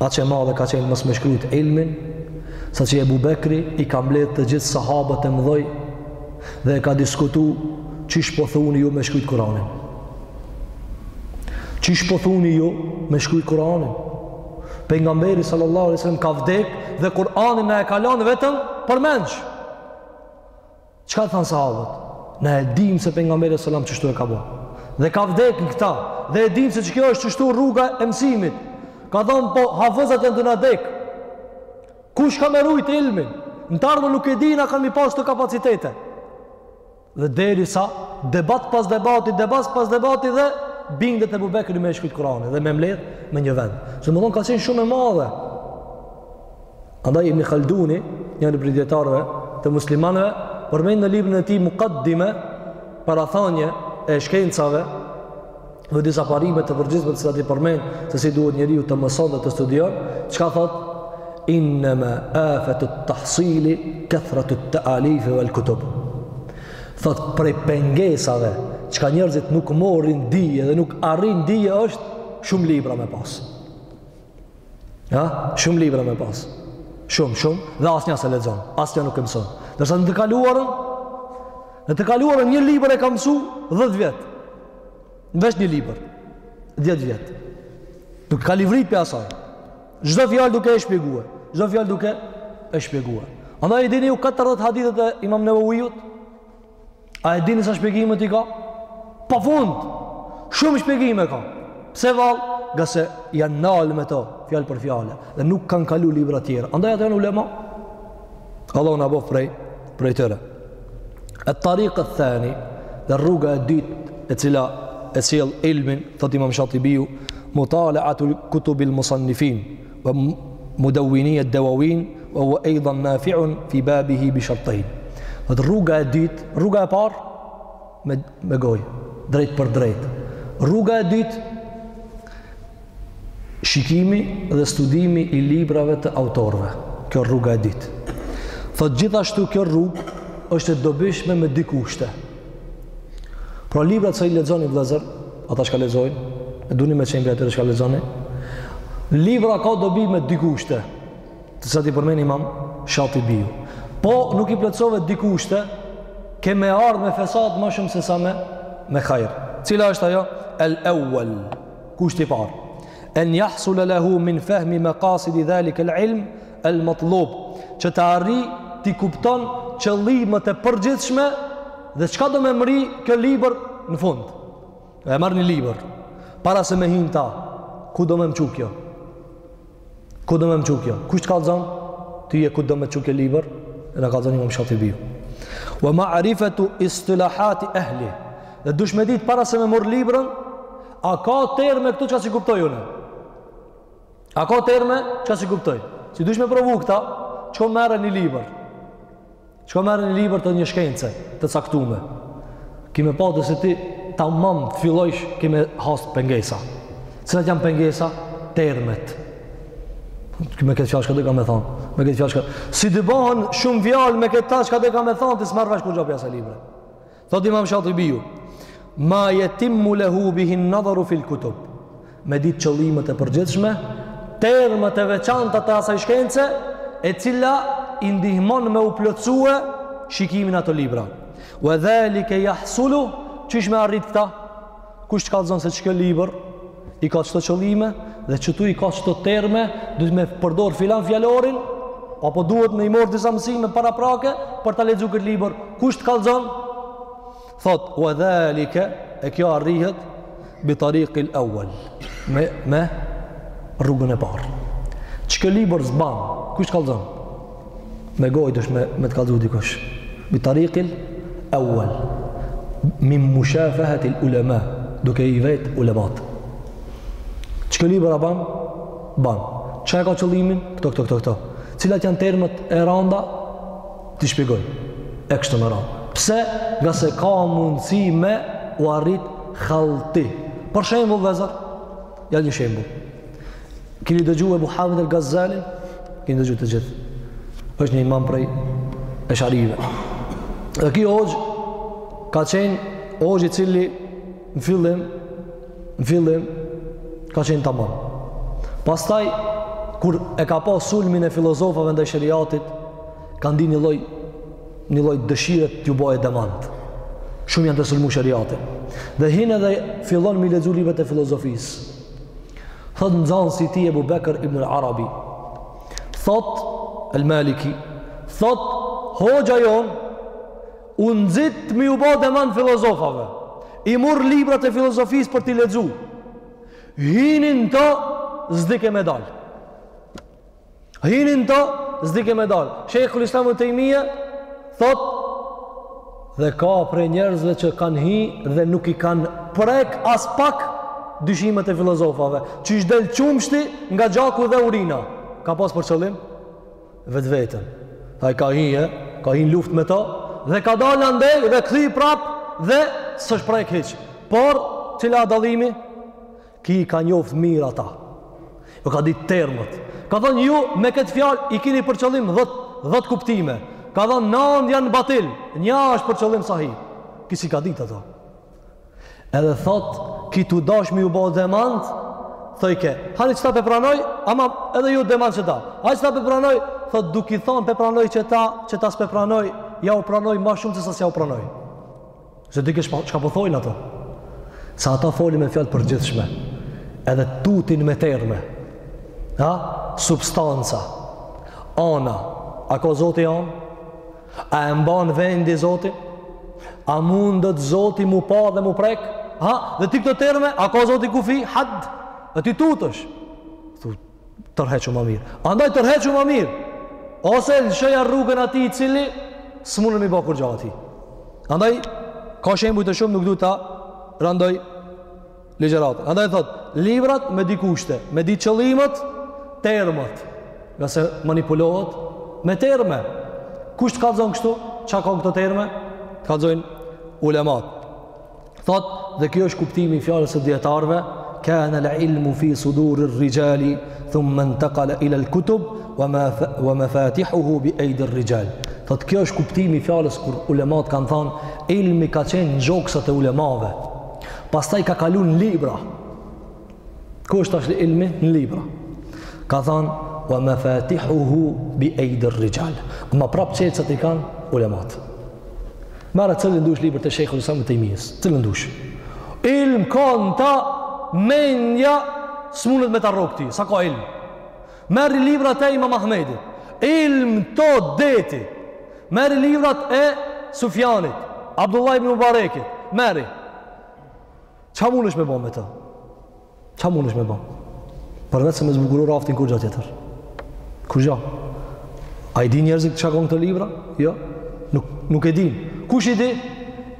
Aq e madhe ka qenë mos me shkrujt ilmin, sa që Ebu Bekri i ka mbledh të gjithë sahabët e mdhoj dhe e ka diskutu qysh po thuni ju me shkrujt Kuranin. Qysh po thuni ju me shkrujt Kuranin. Pejgamberi sallallahu alajhi wasallam ka vdek dhe Kuranin na e ka lanë vetëm përmendsh. Çka thanë sahabët? Na e dimë se pejgamberi sallallahu alajhi wasallam qeshtu e ka bo. Dhe ka vdek në këta, dhe e dimë se qikjo është qeshtu rruga e mësimit. Ka thënë po hafëzat janë du na dek. Kush ka me rujt ilmin? Në t'ardhmen nuk e di a kanë me i pas këto kapacitete. Dhe derisa debat pas debati, debat pas debati dhe bindet Ebu Bekri me e shkrujt Kuranin dhe me mledh në një vend. Domethënë ka qenë shumë e madhe. Andaj Ibn Khalduni, njëri prej dijetarëve të muslimanëve, përmend në librin e tij Muqaddime parathanje e shkencave dhe disa parime të përgjithshme të cilat i përmend se si duhet njeriu të mëson dhe të studion, çka thot innama afatu at-tahsil kathratu at-ta'alif wal-kutub. Thot prej pengesave çka njerëzit nuk morrin dije dhe nuk arrin dije është shumë libra me pas. A, shumë libra me pas. Shumë, shumë, dhe asnja s'e lexon, asnja nuk e mëson. Ndërsa në të kaluarën, në të kaluarën një libër e ka mësu dhjetë vjet. Veç një libër, dhjetë vjet. Nuk ka livrit pi asaj. Çdo fjalë duke e shpjeguar. Çdo fjalë duke e shpjeguar. Andaj i dini ju 40 hadithet e imam Neveviut, A e dini sa shpjegime i ka? Pa fund. Shumë shpjegime ka. Pse vall? Ngase janë nalë me to, fjalë për fjalë, dhe nuk kanë kalu libra tjera. Andaj ata janë ulema. Allahu na boftë prej, prej tyre. Et-tarik eth-thani, dhe rruga e dytë, e cila e sjell ilmin, thot Imam Shatibiu, mutaleatu kutubil musannifin, Wa mudawwini ad-dawawin wa huwa aydan nafi'un fi babihi bi shartayn. Thot rruga e dytë, rruga e parë me me gojë, drejt për drejt. Rruga e dytë shikimi dhe studimi i librave të autorëve. Kjo rruga e dytë. Thot gjithashtu kjo rrugë është e dobishme me dy kushte. Pra librat çka i lexoni vëllazër, ata çka lexojnë, e duni me çu mbrenda atë çka lexoni. Libra ka dobi me dy kushte, të cilat i përmend Imam Shatibiu. Po nuk i plotësove dy kushte, ke me ardhë me fesat më shumë se sa me me hajr. Cila është ajo? El awwal. Kushti i parë. En yahsula lahu min fahmi maqasidi dhalika al ilm El Matlub, që të arrijë t'i kupton qëllimet e përgjithshme dhe çka do me mri kjo libër në fund. E merr një libër, para se me hi në ta, ku do me më çu kjo? Ku do me më çu kjo? Kush të kallzon ty se ku do me çu kjo libër? E na kallzon Imam Shatibiu. Ve marifetu istilahati ehli. Dhe dush me ditë para se me marrë librën, a ka terme këtu çka s'i kuptoj une? A ka terme çka s'i kuptoj? Si dush me provu këta, çoje merre një libër? Çoje merre një libër të një shkence të caktume? Ki me pa se ti tamam të fillojsh, ki me hasë pengesa. Cilat janë pengesa? Termet. Me këtë fjalë çka deshka me thonë. Me këtë fjallë shka... Si të bahen shumë fjalë me këtë ta çka deshka me thonë, ti s'merr vesh kurgjo pej asaj libre. Thot Imam Shatibiu, ma yatimmu lahu bihi an-nadharu fi al-kutub. Me ditë qëllimet e përgjithshme, termet e veçanta të asaj shkence, e cila i ndihmon me u plotësue shikimi n'ato libra. Wa dhalika yahsulu, qysh me arrit këta? Kush të kallzon se qikjo libër i ka qëto qëllime dhe qëtu i ka qëto terme, duhet me përdor filan fjallorin, apo duhet me i morë disa mësime paraprake për ta lexu këtë libër. Kush të kallzon? Thot, ue dhalike, e kjo arrihet, bitarikil euel, me, me rrugën e parë. Qikjo libër s'ban, kush të kallzon? Me gojë dush me, me të kallzu dikush. Bi tarikin euel. Min mushafehetil ulema. Duke i vetë ulemat. Qeky libër a ban? Ban. Çka e ka qëllimin? Këto, këto, këto, këto. Cilat janë termet e randa? T'i shpjegojnë. E kështu me rend. Pse? Ngase ka mundësi me u arrit khalti. Për shembull, vëllezër, ja një shembull. Kini dëgju Ebu Hamid el Gazali? Kini dëgju të gjithë. është një imam prej esharive. Dhe ky hoxhë ka qenë hoxhë i cili në fillim, në fillim ka qenë taman. Pastaj, kur e ka pa sulmin e filozofave ndaj shariatit, ka ndi një lloj, një lloj dëshiret t'ju bojë demant. Shumë janë tu e sulmu shariatin. Dhe hin edhe fillon m'i lexu librat e filozofisë. Thot nxënësi i tij Abu Bekr ibn al-Arabi. Thot al-Maliki, thot hoxha jon u nxit me u bë demant filozofave. I mor librat e filozofisë për t'i lexuar. Hini n'ta, s'dike me dalë. Hini n'ta, s'dike me dalë. Shejhul Islam Ibn Tejmije, thot, dhe ka prej njerëzve që kanë hi dhe nuk i kanë prek aspak dyshimet e filozofave. Qysh del qumështi nga gjaku dhe urina. Ka pas për qëllim vetveten. Tha ai ka hi, e ka hi n'luftë me ta, dhe ka dalë andej dhe kthy prap dhe s'është prek hiç por cila a dallimi Ky i ka njoftë mirë ata. Jau ka ditë termet. Ka thonë ju me këtë fjalë i kini për qëllim 10 10 kuptime. Ka thonë nandë janë batil, një është për qëllim sahih. Ky s'i ka ditë ato. Edhe thotë, ky tu dasht me ju bo demant, thojke, ani qeta pe pranoj, ama edhe ju demant qeta. Ani qeta pe pranoj, thotë duke i thonë pe pranoj qeta, qeta s'pe pranoj, jau pranoi ma shumë sesa s'jau pranoi. S'e dike çka po thojnë ata? Se ata folin me fjalë përgjithshme. Edhe tutin me terme. Ha? Substanca. Ana. A ka zoti anë? A e mban vendi zoti? A mundet zoti mu pa dhe mu prek? Ha? Dhe ti këto terme, a ka zoti kufi? Had? Dhe ti tutesh. Thu. tërhequ më mirë. Andaj tërhequ më mirë. Ose lëshoja rrugën atij i cili s'mun m'i ba kurgja atij. Andaj, ka shembuj të shumë, nuk du ta randoj ligjeratën. Andaj thot, librat me di kushte, me di qëllimet, termet, ngase manipulohet, me terme. Kush të kallzon kështu, çka kanë këto terme, të kallzojnë ulemat. Thot, dhe kjo është kuptimi i fjalës së dietarëve, kana al-ilmu fi suduri ar-rijali thumma intaqala ila al-kutub wa ma wa mafatihuhu bi aidi ar-rijal. Thot, kjo është kuptimi i fjalës kur ulemat kanë thënë, ilmi ka qenë në gjoksat e ulemave. Pastaj ka kalu në libra. Ku është tash ilmi në libra? Ka thonë, wa mafatihuhu bi aidi ar-rijal. Ma prapë çelsat i kanë ulemat. Merre cilin dush libër të Shejhul Islam Tejmijes. Cilin dush. Ilm ka në ta, mendja s'mundet me ta rokë ti. Sa ka ilm? Merri librat e imam Ahmedit. Ilm të deti. Merri librat e Sufjanit. Abdullah ibn Mubarekit. Merri. Çka mundesh me bo me to? Ça mundesh me bo? Përveç se me zbukuru raftin kurgja tjetër. Kurgja. A i dinë njerëzit çka kanë këto libra? Jo, nuk, nuk e dinë. Kush i di?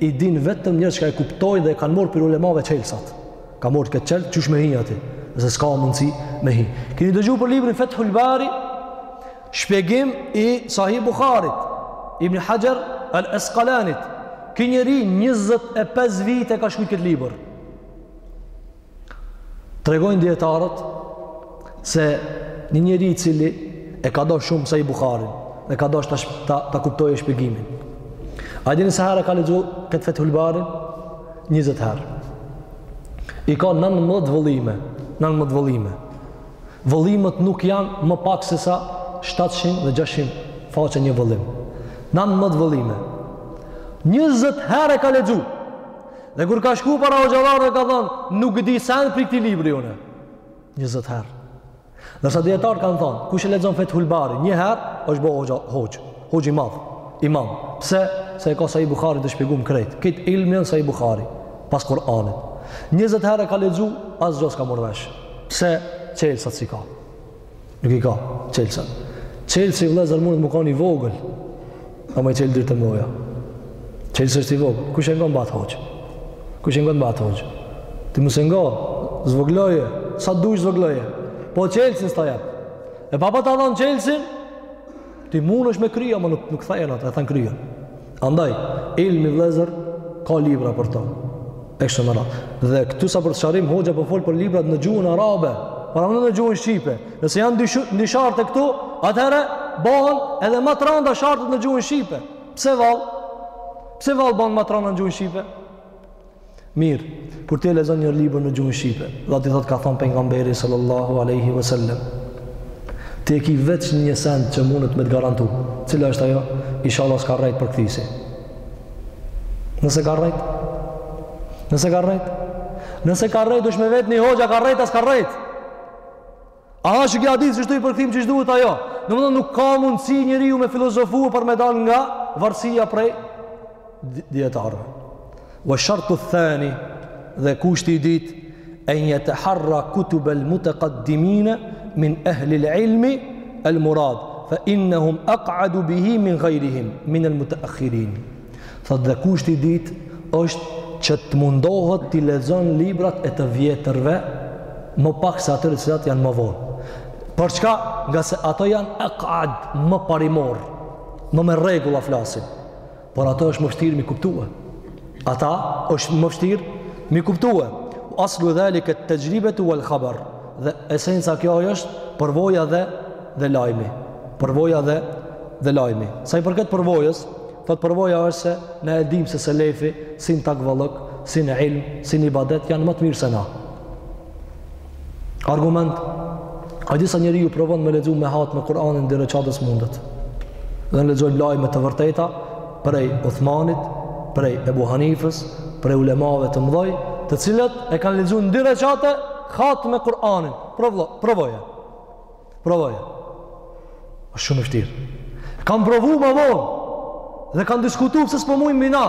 I dinë vetëm njerëz që e kuptojnë dhe kanë morë prej ulemave çelsat. Ka morë këtë çelës, qysh me hi aty? Nëse s'ka mundësi me hi. Kini dëgju për librin Fethul Bari, Shpjegim i Sahih Bukharit, Ibn Hajar al-Asqalanit, Ky njeri 25 vite ka shkru këtë libër. Tregojnë dietarët se një njeri i cili e ka dasht shumë Sahih Buharin, e ka dasht ta ta, ta kuptojë shpjegimin. A dini sa herë e ka lexu këtë Fethul Barin? 20 herë. I ka 19 vëllime, 19 vëllime. Vëllimet nuk janë më pak se sa shtatëqind dhe gjashtëqind faqe një vëllim. Nëntëmbëdhjetë vëllime. Njëzet herë e ka lexu. Dhe kur ka shku para hoxhallarëve ka thënë, nuk di sen prej këtij libri une. Njëzet herë. Ndërsa dijetarët kanë thënë, kush e lexon Fethul Bari, një herë, është bo hoxhë, hoxhë i madh, imam. Pse? Se e ka Sahih Bukharin të shpjegum krejt. Krejt ilmi në Sahih Bukhari, pas Kur'anit. Njëzet herë e ka lexu, asgjë s'ka marrë vesh. Pse çelësat s'i ka? Nuk i ka çelësat. Çelësi vëllazër munet me kon i vogël. Ama i çel dyrt e mëdhaja. Çelësi është i vogël. Kush e ngon bahet hoxhë? Kush e ngon bahet hoxhë? Ti mos e ngon. Zvogloje, sa dush zvogloje. Po çelësin s'ta jap. E pa pa ta dhon çelësin, Ti mundesh me krye, ama nuk, nuk e thyen atë, e thyen kryet. Andaj, ilmi vlezër, ka libra për ta. E kështu me radhë. Dhe këtu sa për sqarim, hoxha po fol për librat në gjuhën arabe, paramendo në gjuhën shqipe. Nëse janë dy, dy sharte këtu, atëherë, bohen edhe më të randa shartet në gjuhën shqipe. Pse vallë? Pse vallë bohen më të randa në gjuhën shqipe? Mirë, kur ti je lexon një libër në gjuhën shqipe, dhe aty thotë ka thanë pejgamberi sallallahu alaihi wasallam, ti e ki veç një send që mundet me të garantu. Cila është ajo? Inshallah s'ka rrejt përkthysi. Nëse ka rrejt? Nëse ka rrejt? Nëse ka rrejt duhesh me vet një hoxha ka rrejt a s'ka rrejt. A është ky hadith qështu i përkthym qysh duhet ajo? Domethënë nuk ka mundësi njeriu me filozofu për me dal nga varësia prej dietarëve. Wa shartu theni dhe kushti i dytë en jeteharra kutubel mutekaddimine min ehlil ilmi el murad fa innehum aqadu bihi min gajrihim min el muteakhirin Thotë dhe kushti i dytë është që të mundohet t'i lexon librat e të vjetërve më pak se atyre të cilat janë më vonë. Për çka? Ngase ato janë aqad më parimor, më me rregulla flasin. Por ato është më vështirë m'i kuptu. Ata është më vështirë m'i kuptu. Ue aslu dhalike et-texhribetu uel-khabar. Dhe esenca kjo është përvoja dhe dhe lajmi. Përvoja edhe lajmi. Sa i përket përvojës, thotë përvoja është se ne e dimë se selefi si n'takvallëk, si n'ilm, si n'ibadet janë ma të mirë se na. Argument A di sa njeriu provon me lexu me hatme Kur'anin n'dy reqate s'mundet Dhe na lexojmë lajme të vërteta Prej Uthmanit, prej Ebu Hanifës, prej ulemave të mdhoj Të cilët e kanë lexu në dy reqate Hatme Kur'anin. Provo, provoje. Provoje. Është shumë i vështirë. Kam provu më vonë dhe kam diskutu pse s'po mujmi na.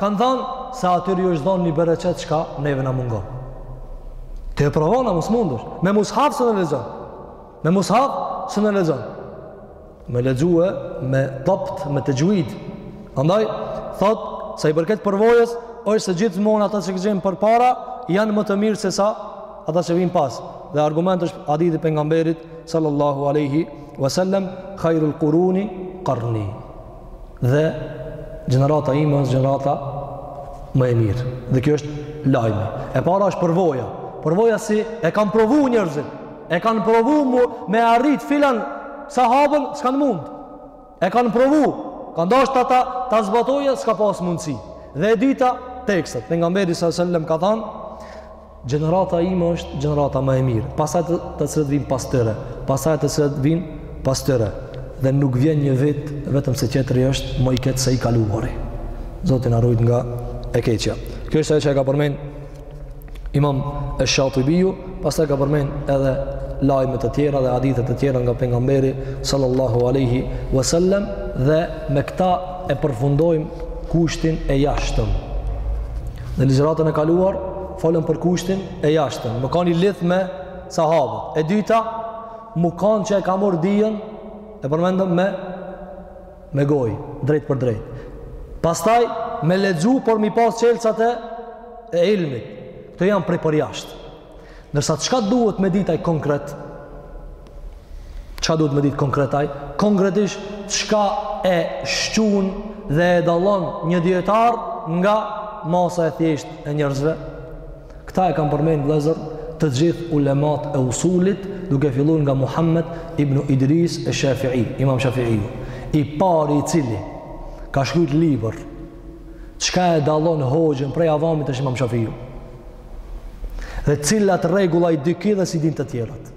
Kam thanë se atyre ju është dhon një bereqet çka neve na mungon. Ti e provon ama s'mundesh? Me mushaf s'e lexon. Me mushaf s'e lexon. me lexue me dobt me texhvid andaj thotë sa i përket përvojës është se gjithmonë ata që kanë qenë përpara janë më të mirë sesa ata që vijnë pas dhe argument është hadithi i pejgamberit sallallahu aleyhi wasallam khairul kuruni karni dhe gjenerata ime është gjenerata më e mirë dhe kjo është lajmi e para është përvoja përvoja si e kanë provu njerëzit E kanë provu mu, me arrit filan sahabën, s'kanë mund. E kanë provu, kanë dasht ta, ta zbatojnë, s'kanë pas mundësi. Dhe e dyta, tekstet, pejgamberi salallahu sellem ka thanë, gjenerata ime është gjenerata më e mirë, pastaj të, të cilët vijnë pas tyre, pastaj të cilët vijnë pas tyre, dhe nuk vjen një vit, vetëm se tjetri është më i keq se i kaluari. Zoti na rujt nga e keqja. Kjo është ajo çka e ka përmend, Imam esh-Shatibiju, pastaj ka përmend edhe lajme të tjera dhe hadithe të tjera nga pengamberi sallallahu aleyhi vësallem dhe me këta e përfundojmë kushtin e jashtëm. Në ligjëratën e kaluar, folëm për kushtin e jashtëm. Me kanë i lidht me sahabët. E dyta, me kanë që e ka marrë dijen, e përmendëm me me gojë drejtpërdrejt pastaj me lexu por me i pas çelësat e ilmit këto janë prej përjashtë ndërsa çka duhet me dit ai konkret çka duhet me ditë konkret ai konkretisht çka e shqun dhe e dallon një dijetar nga masa e thjeshtë e njerëzve Këta e kanë përmend vëllezër të gjithë ulemat e usulit, duke fillu nga Muhammed ibn Idris esh-Shafi'i, Imam Shafi'i, i pari i cili ka shkruajt libër. Çka e dallon hoxhën prej avamit është Imam Shafi'i. Dhe cilat rregulla i di ky dhe s'i dinë të tjerët.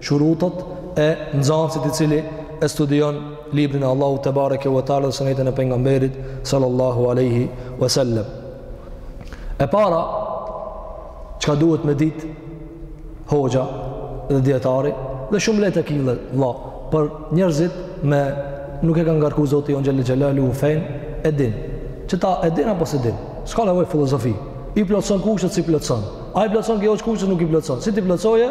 Shurutet e nxënësit i cili e studion librin e Allahut tebareke ve teala dhe sunetin e pejgamberit sallallahu alaihi wasallam. E para çka duhet me ditë hoxha dhe dijetari dhe shumë lehtë e ki vëlla për njerëzit me nuk e kanë ngarku Zoti yn xhel-le xhelaluhu në fen e din që ta e din apo s'e din s'ka nevojë filozofi i plotëson kushtet s'i plotëson ai plotëson kjo kushtet nuk i plotëson si t'i plotësojë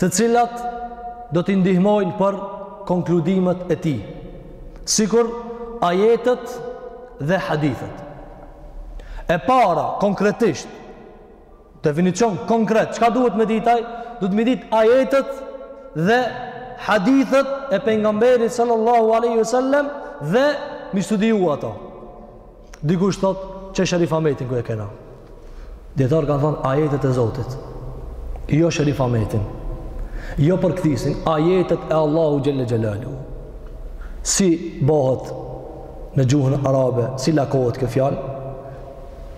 të cilat do t'i ndihmojnë për konkludimet e tij, sikur ajetet dhe hadithet. E para, konkretisht, definicion konkret, çka duhet me dit ai? Duhet me dit ajetet dhe hadithet e pejgamberit sallallahu alaihi wasallam dhe me i studiu ato. Dikush thot, çe Sherif Ahmetin ku e kena? Dijetarët kanë thonë ajetet e Zotit. Jo Sherif Ahmetin. Jo përkthyesin, ajetet e Allahu xhelle xhelaluhu. Si bëhet në gjuhën arabe, si lakohet kjo fjalë?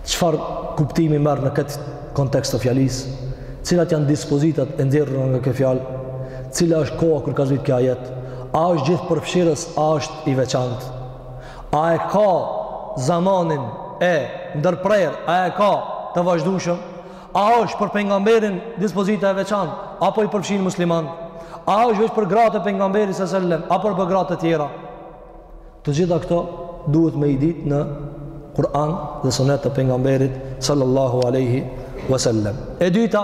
Çfarë kuptimi merr në këtë kontekst të fjalisë? Cilat janë dispozitat e nxjerrura nga kjo fjalë? Cila është koha kur ka zbritur kjo ajet? A është gjithëpërfshirës, a është i veçantë? A e ka zamanin e ndërprerë, a e ka të vazhdueshëm? A është për pejgamberin dispozita e veçantë apo i përfshin muslimanët? A është veç për gratë e pejgamberit sallallahu alajhi wasallam apo për gratë e tjera? Të gjitha këto duhet me i ditë në Kur'an dhe Sunet të pejgamberit sallallahu alajhi wasallam. E dyta,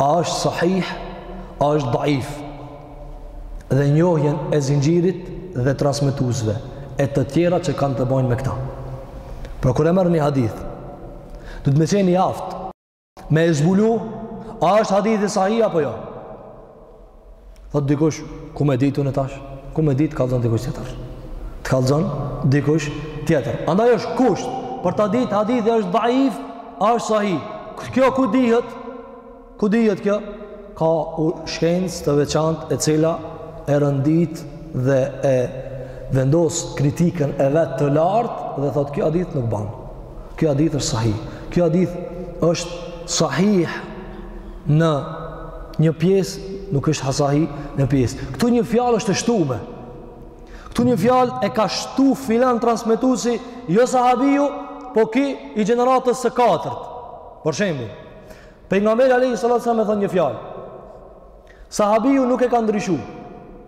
a është sahih, a është daif, dhe njohjen e zinxhirit dhe transmetusve, e të tjera që kanë të bojnë me këta. Por kur e merr ni hadith, duhet me qenë i aftë, me e zbulu, a është hadithi sahih, apo jo? Thot dikush, ku me ditë unë tash? Ku me ditë, t'kallzon dikush tjetër. Të kallzon dikush tjetër. Andaj është kusht, për ta ditë hadithi është daif, a është sahih. Kjo ku dihet? Ku dihet kjo? Ka shkencë të veçantë e cila e rendit dhe e vendos kritikën e vet të lartë dhe thot kjo hadith nuk ban. Kjo hadith është sahih. Kjo hadith është sahih në një pjesë, nuk është sahih një pjesë. Këtu një fjalë është e shtume. Këtu një fjalë e ka shtu filan transmetusi, jo sahabiju, po ki i gjeneratës së katërt. Për shembull, pejgamberi alejhi salatu selam e thonë një fjalë. Sahabiju nuk e ka ndryshu.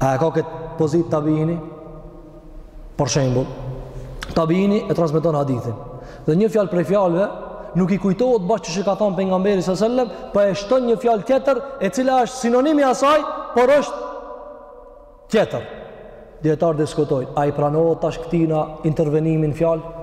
A e ka këtë pozitë tabiini? Për shembull, tabiini e transmeton hadithin. Dhe një fjalë prej fjalëve nuk i kujtohet bash qysh e ka thonë pejgamberi s sellem, po e shton një fjalë tjetër e cila është sinonim i asaj, por është tjetër. Dijetarët diskutojnë, a i pranohet tash këtina intervenimi n'fjalë?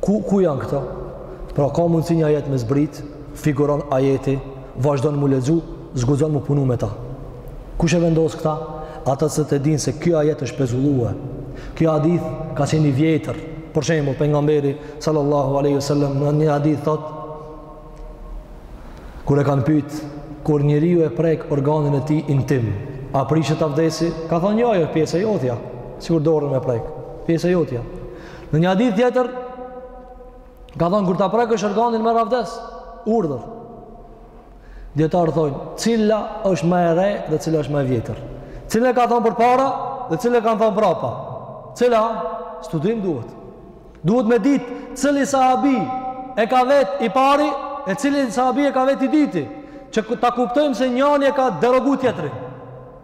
Ku, ku janë këto? Pra ka mundësi një ajet me zbrit, figuron ajeti, vazhdon mu lexu, s'guxon mu punu me ta. Kush e vendos këta? Ata se t'e dinë se kjo ajet është pezullu. Kjo hadith ka qenë i vjetër. Për shembull, pejgamberi sallallahu alaihi wasallam në një hadith thot kur e kanë pyt kur njeriu e prek organin e tij intim, a prishet avdesi? Ka thonë jo, ajo pjesë e jotja, sikur dorën me prek, pjesë e jotja. Në një hadith tjetër ka thonë kur ta prekësh organin merr avdes, urdhër. Dijetarët thonë, cila është më e re dhe cila është më e vjetër. Cila e ka thonë përpara dhe cila e ka thonë prapa. Cila studim duhet. Duhet me ditë cili sahabi e ka vet i pari e cili sahabi e ka vet i dyti, që ta kuptojmë se njani e ka derogu tjetrin.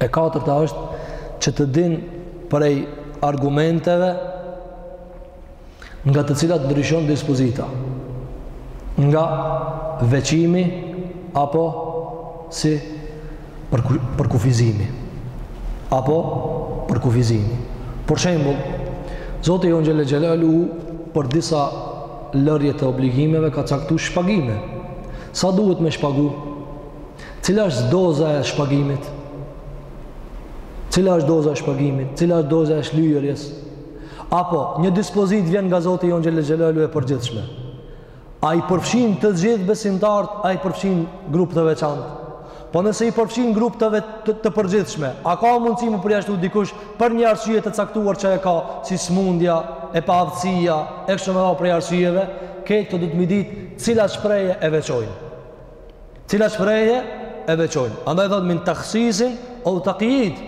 E katërta është që të din prej argumenteve nga të cilat ndryshon dispozita. Nga veçimi apo si përkufizimi. Apo përkufizimi. Për shembull, Zoti ynë xhele xhelaluhu për disa lënie të obligimeve ka caktu shpagime. Sa duhet me shpagu? Cila është doza e shpagimit? Cila është doza e shpagimit? Cila është doza e shlyerjes? Apo, një dispozit vjen nga Zoti jonë xhel-le xhelaluhu e përgjithshme. A i përfshin të gjithë besimtarët, a i përfshin grup të veçantë. Po nëse i përfshin grup të, të, të përgjithshme, a ka mundësi m'u përjashtu dikush për një arsye të caktuar që e ka, si smundja, e paaftësia, e kështu me radhë prej arsyeve, këto duhet me i ditë cila shprehje e veçojnë. Cila shprehje e veçojnë? Andaj thotë min takhsisin au taqyid.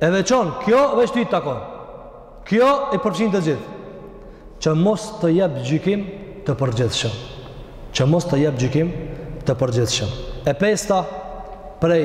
E veçon, kjo veç ty të takon. Kjo i përfshin të gjithë. Që mos të japë gjykim të përgjithshëm. Që mos të japë gjykim të përgjithshëm. E pesta prej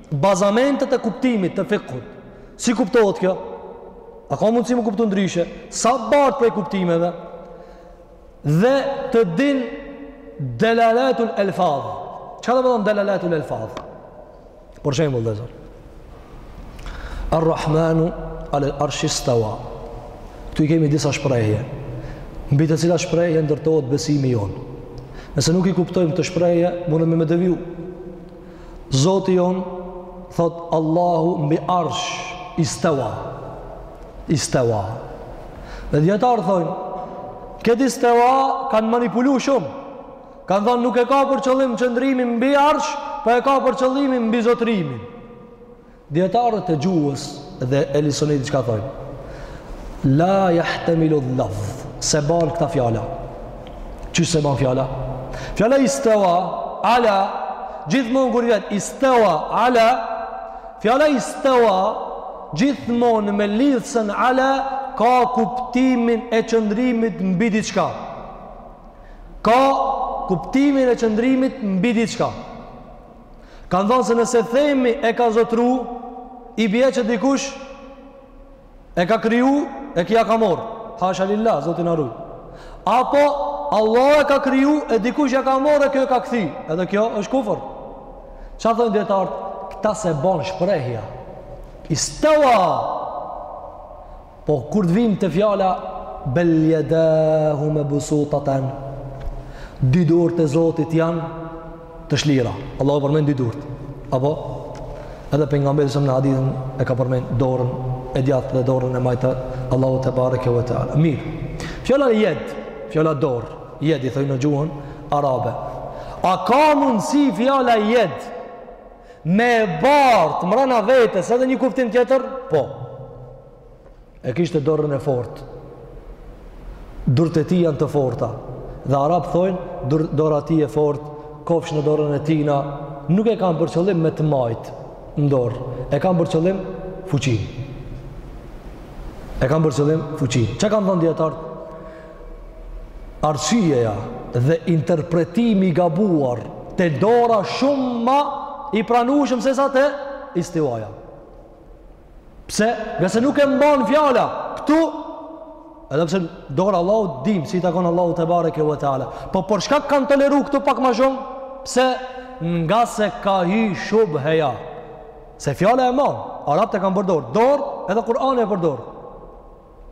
Bazamentet e kuptimit të fikhut. Si kuptohet kjo? A ka mundësi m'u kuptu ndryshe? Sa bart prej kuptimeve? Dhe të din delaletul elfadhë. Çka domethënë delaletul elfadhë? Për shembull vëllezër. Ar-Rahmanu alel arshistawa. Këtu i kemi disa shprehje. Mbi të cilat shprehje ndërtohet besimi jonë. Nëse nuk i kuptojmë këto shprehje, mundemi me deviju. Zoti jonë, thotë Allahu mbi arsh, istewa. Istewa. Dhe dijetarët thojnë, këtë istewa kanë manipulu shumë. Kanë thonë nuk e ka për qëllim qëndrimin mbi arsh, por po e ka për qëllim mbizotërimin. Dijetarët e gjuhës dhe ehli sunetit çka thojnë? La jahtemilu lafdh, s'e ban këta fjala. Qysh s'e ban fjala? Fjala istewa, ala, gjithmonë kur vjen, istewa, ala, fjala istewa, gjithmonë me lidhësen, ala, ka kuptimin e qëndrimit mbi diçka. Ka kuptimin e qëndrimit mbi diçka. Kanë thënë se nëse themi e ka zotru, i bje që dikush e ka kriju, e ky ja ka marrë. Hasha lilla, Zoti na ruj. Apo, Allah e ka kriju, e dikush ja ka marrë, e ky e ka kthy. Edhe kjo është kufër. Ça thojnë dijetarët? Këta s'e ban shprehja. Istewa! Po kur të vijmë te fjala bel yadahu mabsutatan. Dy durt e Zotit janë të shlira. Allahu përmend dy durt. Apo edhe pejgamberi s.a.v.s. në hadithin e ka përmend dorën e djathtë dhe dorën e majtë Allahu tebareke ve teala. Mirë. Fjala yad, fjala dorë, yad i thonë në gjuhën arabe. A ka mundësi fjala yad? Me bartë mrena vetës, edhe një kuptim tjetër? Po. E kishte dorën e fortë. Durt e tij janë të forta. Dhe arabët thojnë, dora e tij e fortë, kofsh në dorën e tina. Nuk e kanë për qëllim me të majtë në dorë. E kanë për qëllim fuqinë. E kanë për qëllim fuqinë. Çka kanë thonë dijetarët? Arsyeja dhe interpretimi i gabuar te dora shumë ma i pranueshëm sesa te istiwaja. Pse? Ngase nuk e mban fjala. Këtu, edhe pse dora Allahut dimë, si i takon Allahut tebareke ve teala. Po për çka kanë toleru këtu pak ma shumë? Pse? Ngase ka hi shubheja. Se fjala e mban, arabët e kanë përdorë. Dorë, edhe Kur'ani e përdor.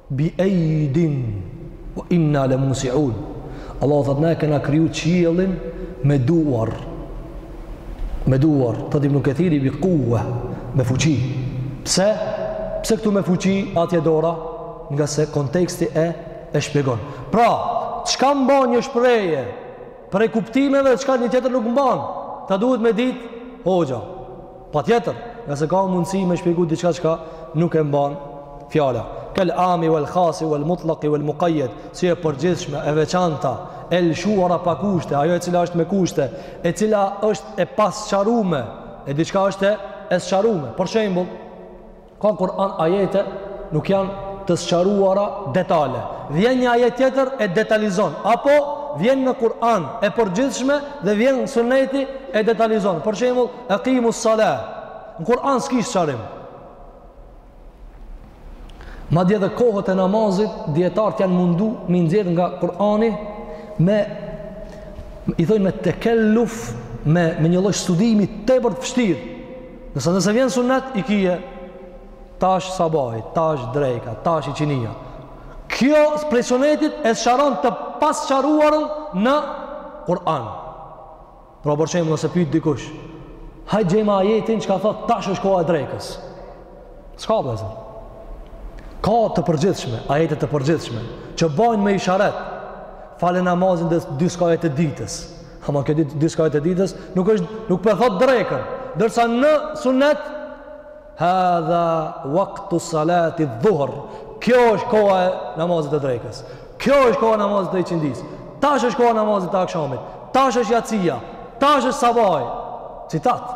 Bi eidin wa inna le musiun. Allahu thot na e kena kriju qiellin me duar. Me duar, thot Ibn Kathiri bi quwwa, me fuqi. Pse? Pse këtu me fuqi atje dora? Ngase konteksti e e shpjegon. Pra, çka mban një shprehje Prej kuptimeve çka një tjetër nuk mban, ta duhet me ditë hoxha. Patjetër, ngase ka mundësi me shpjegu diçka çka nuk e mban fjala. Kel ami wal khasi wal mutlaqi wal muqayyad, si e përgjithshme, e veçanta, e lëshuara pa kushte, ajo e cila është me kushte, e cila është e pasqarume, e diçka është e sqarume. Për shembull, Ka në Kur'an ajete nuk janë të sqaruara detale. Vjen një ajet tjetër e detalizon, apo vjen në Kur'an e përgjithshme dhe vjen Sunneti e detalizon. Për shembull, aqimus salah. Në Kur'an s'ka sqarim. Madje edhe kohët e namazit, dijetarët janë mundu me nxjerrë nga Kurani me, i thojnë me tekelluf, me, me një lloj studimi tepër të vështirë. Nëse nëse vjen në sunet, i kije tash sabahi, tash drejka, tash iqinia. Kjo prej sunetit e sqaron të pasqaruarën në Kur'an. Pra për shembull nëse pyet dikush, hajt gjema ajetin çka thotë tash është koha e drejkës. S'ka, veçse Ka të përgjithshme, ajete të përgjithshme, që bajnë me isharet, fale namazin në dy skajet e ditës. Ama kjo dy skajet e ditës, nuk, është, nuk po thot drekën, ndërsa në sunet, hadha waktu salati dhuhr, kjo është koha e namazit të drekës, kjo është koha e namazit të iqindisë, tash është koha e namazit të akshamit, tash është jacija, tash është sabaj, citat,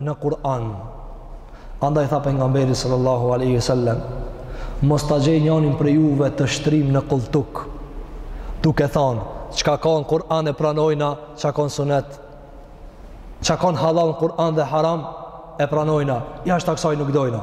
në Kur'an. Andaj tha pejgamberi sallallahu alaihi wasallam, mos ta gjej njanin prej juve të shtrim në kulltuk. Duke thënë, çka ka në Kur'an e pranojna, çka ka në sunet, çka ka në halal në Kur'an dhe haram e pranojna, jashtë kësaj nuk dojna.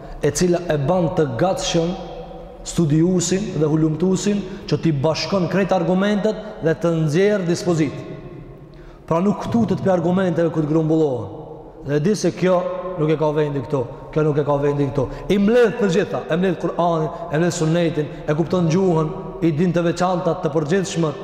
e cila e ban të gatshëm studiusin dhe hulumtusin që t'i bashkon krejt argumentet dhe të nxjerë dispozit. Pra nuk tutet prej argumenteve kur të grumbullohen. Dhe di se kjo nuk e ka vendin këtu, kjo nuk e ka vendin këtu. I mbledh të gjitha, e mbledh Kur'anin, e mbledh Sunnetin, e kupton gjuhën, i din të veçantat të përgjithshmet,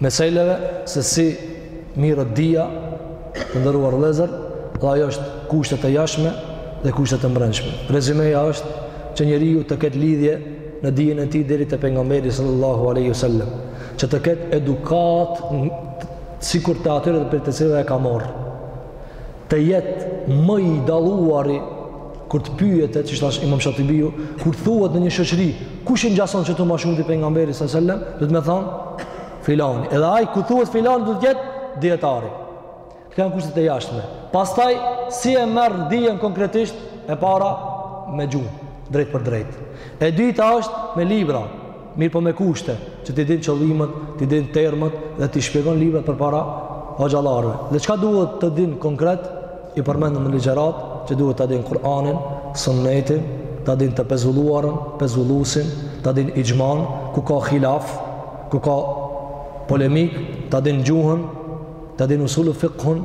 Meseleve se si mirret dija, të nderuar vëllezër, dhe ajo është kushtet e jashtme dhe kushtet e mbrendshme. Rezymeja është që njeriu të ketë lidhje në dijen e tij deri te pejgamberi sallallahu aleyhi sallem, që të ketë edukatë sikur të atyre dhe prej të cilëve e ka marrë, të jetë më i dalluari Kur të pyetet, që është imam Shatibiu, kur thuhet në një shoqëri, kush i ngjason këtu më së shumti pejgamberit alejhi selam, do të me thanë filani. Edhe ai kur thuhet filani do të jetë dietari. Këto janë kushtet e jashtme. Pastaj si e merr dijen konkretisht e para me gjuhë, drejtpërdrejt. E dyta është me libra. mirëpo me kushte, që t'i dinë qëllimet, t'i dinë termat dhe t'i shpjegon librat përpara hoxhallarëve. Dhe çka duhet të dinë konkret? I përmendëm në ligjëratë që duhet ta dinë Kur'anin, Sunnetin, ta dinë të pezulluarën, pezulluesin, ta dinë ixhmanë, ku ka hilaf, ku ka polemikë, ta dinë gjuhën, ta dinë usulul fikhun,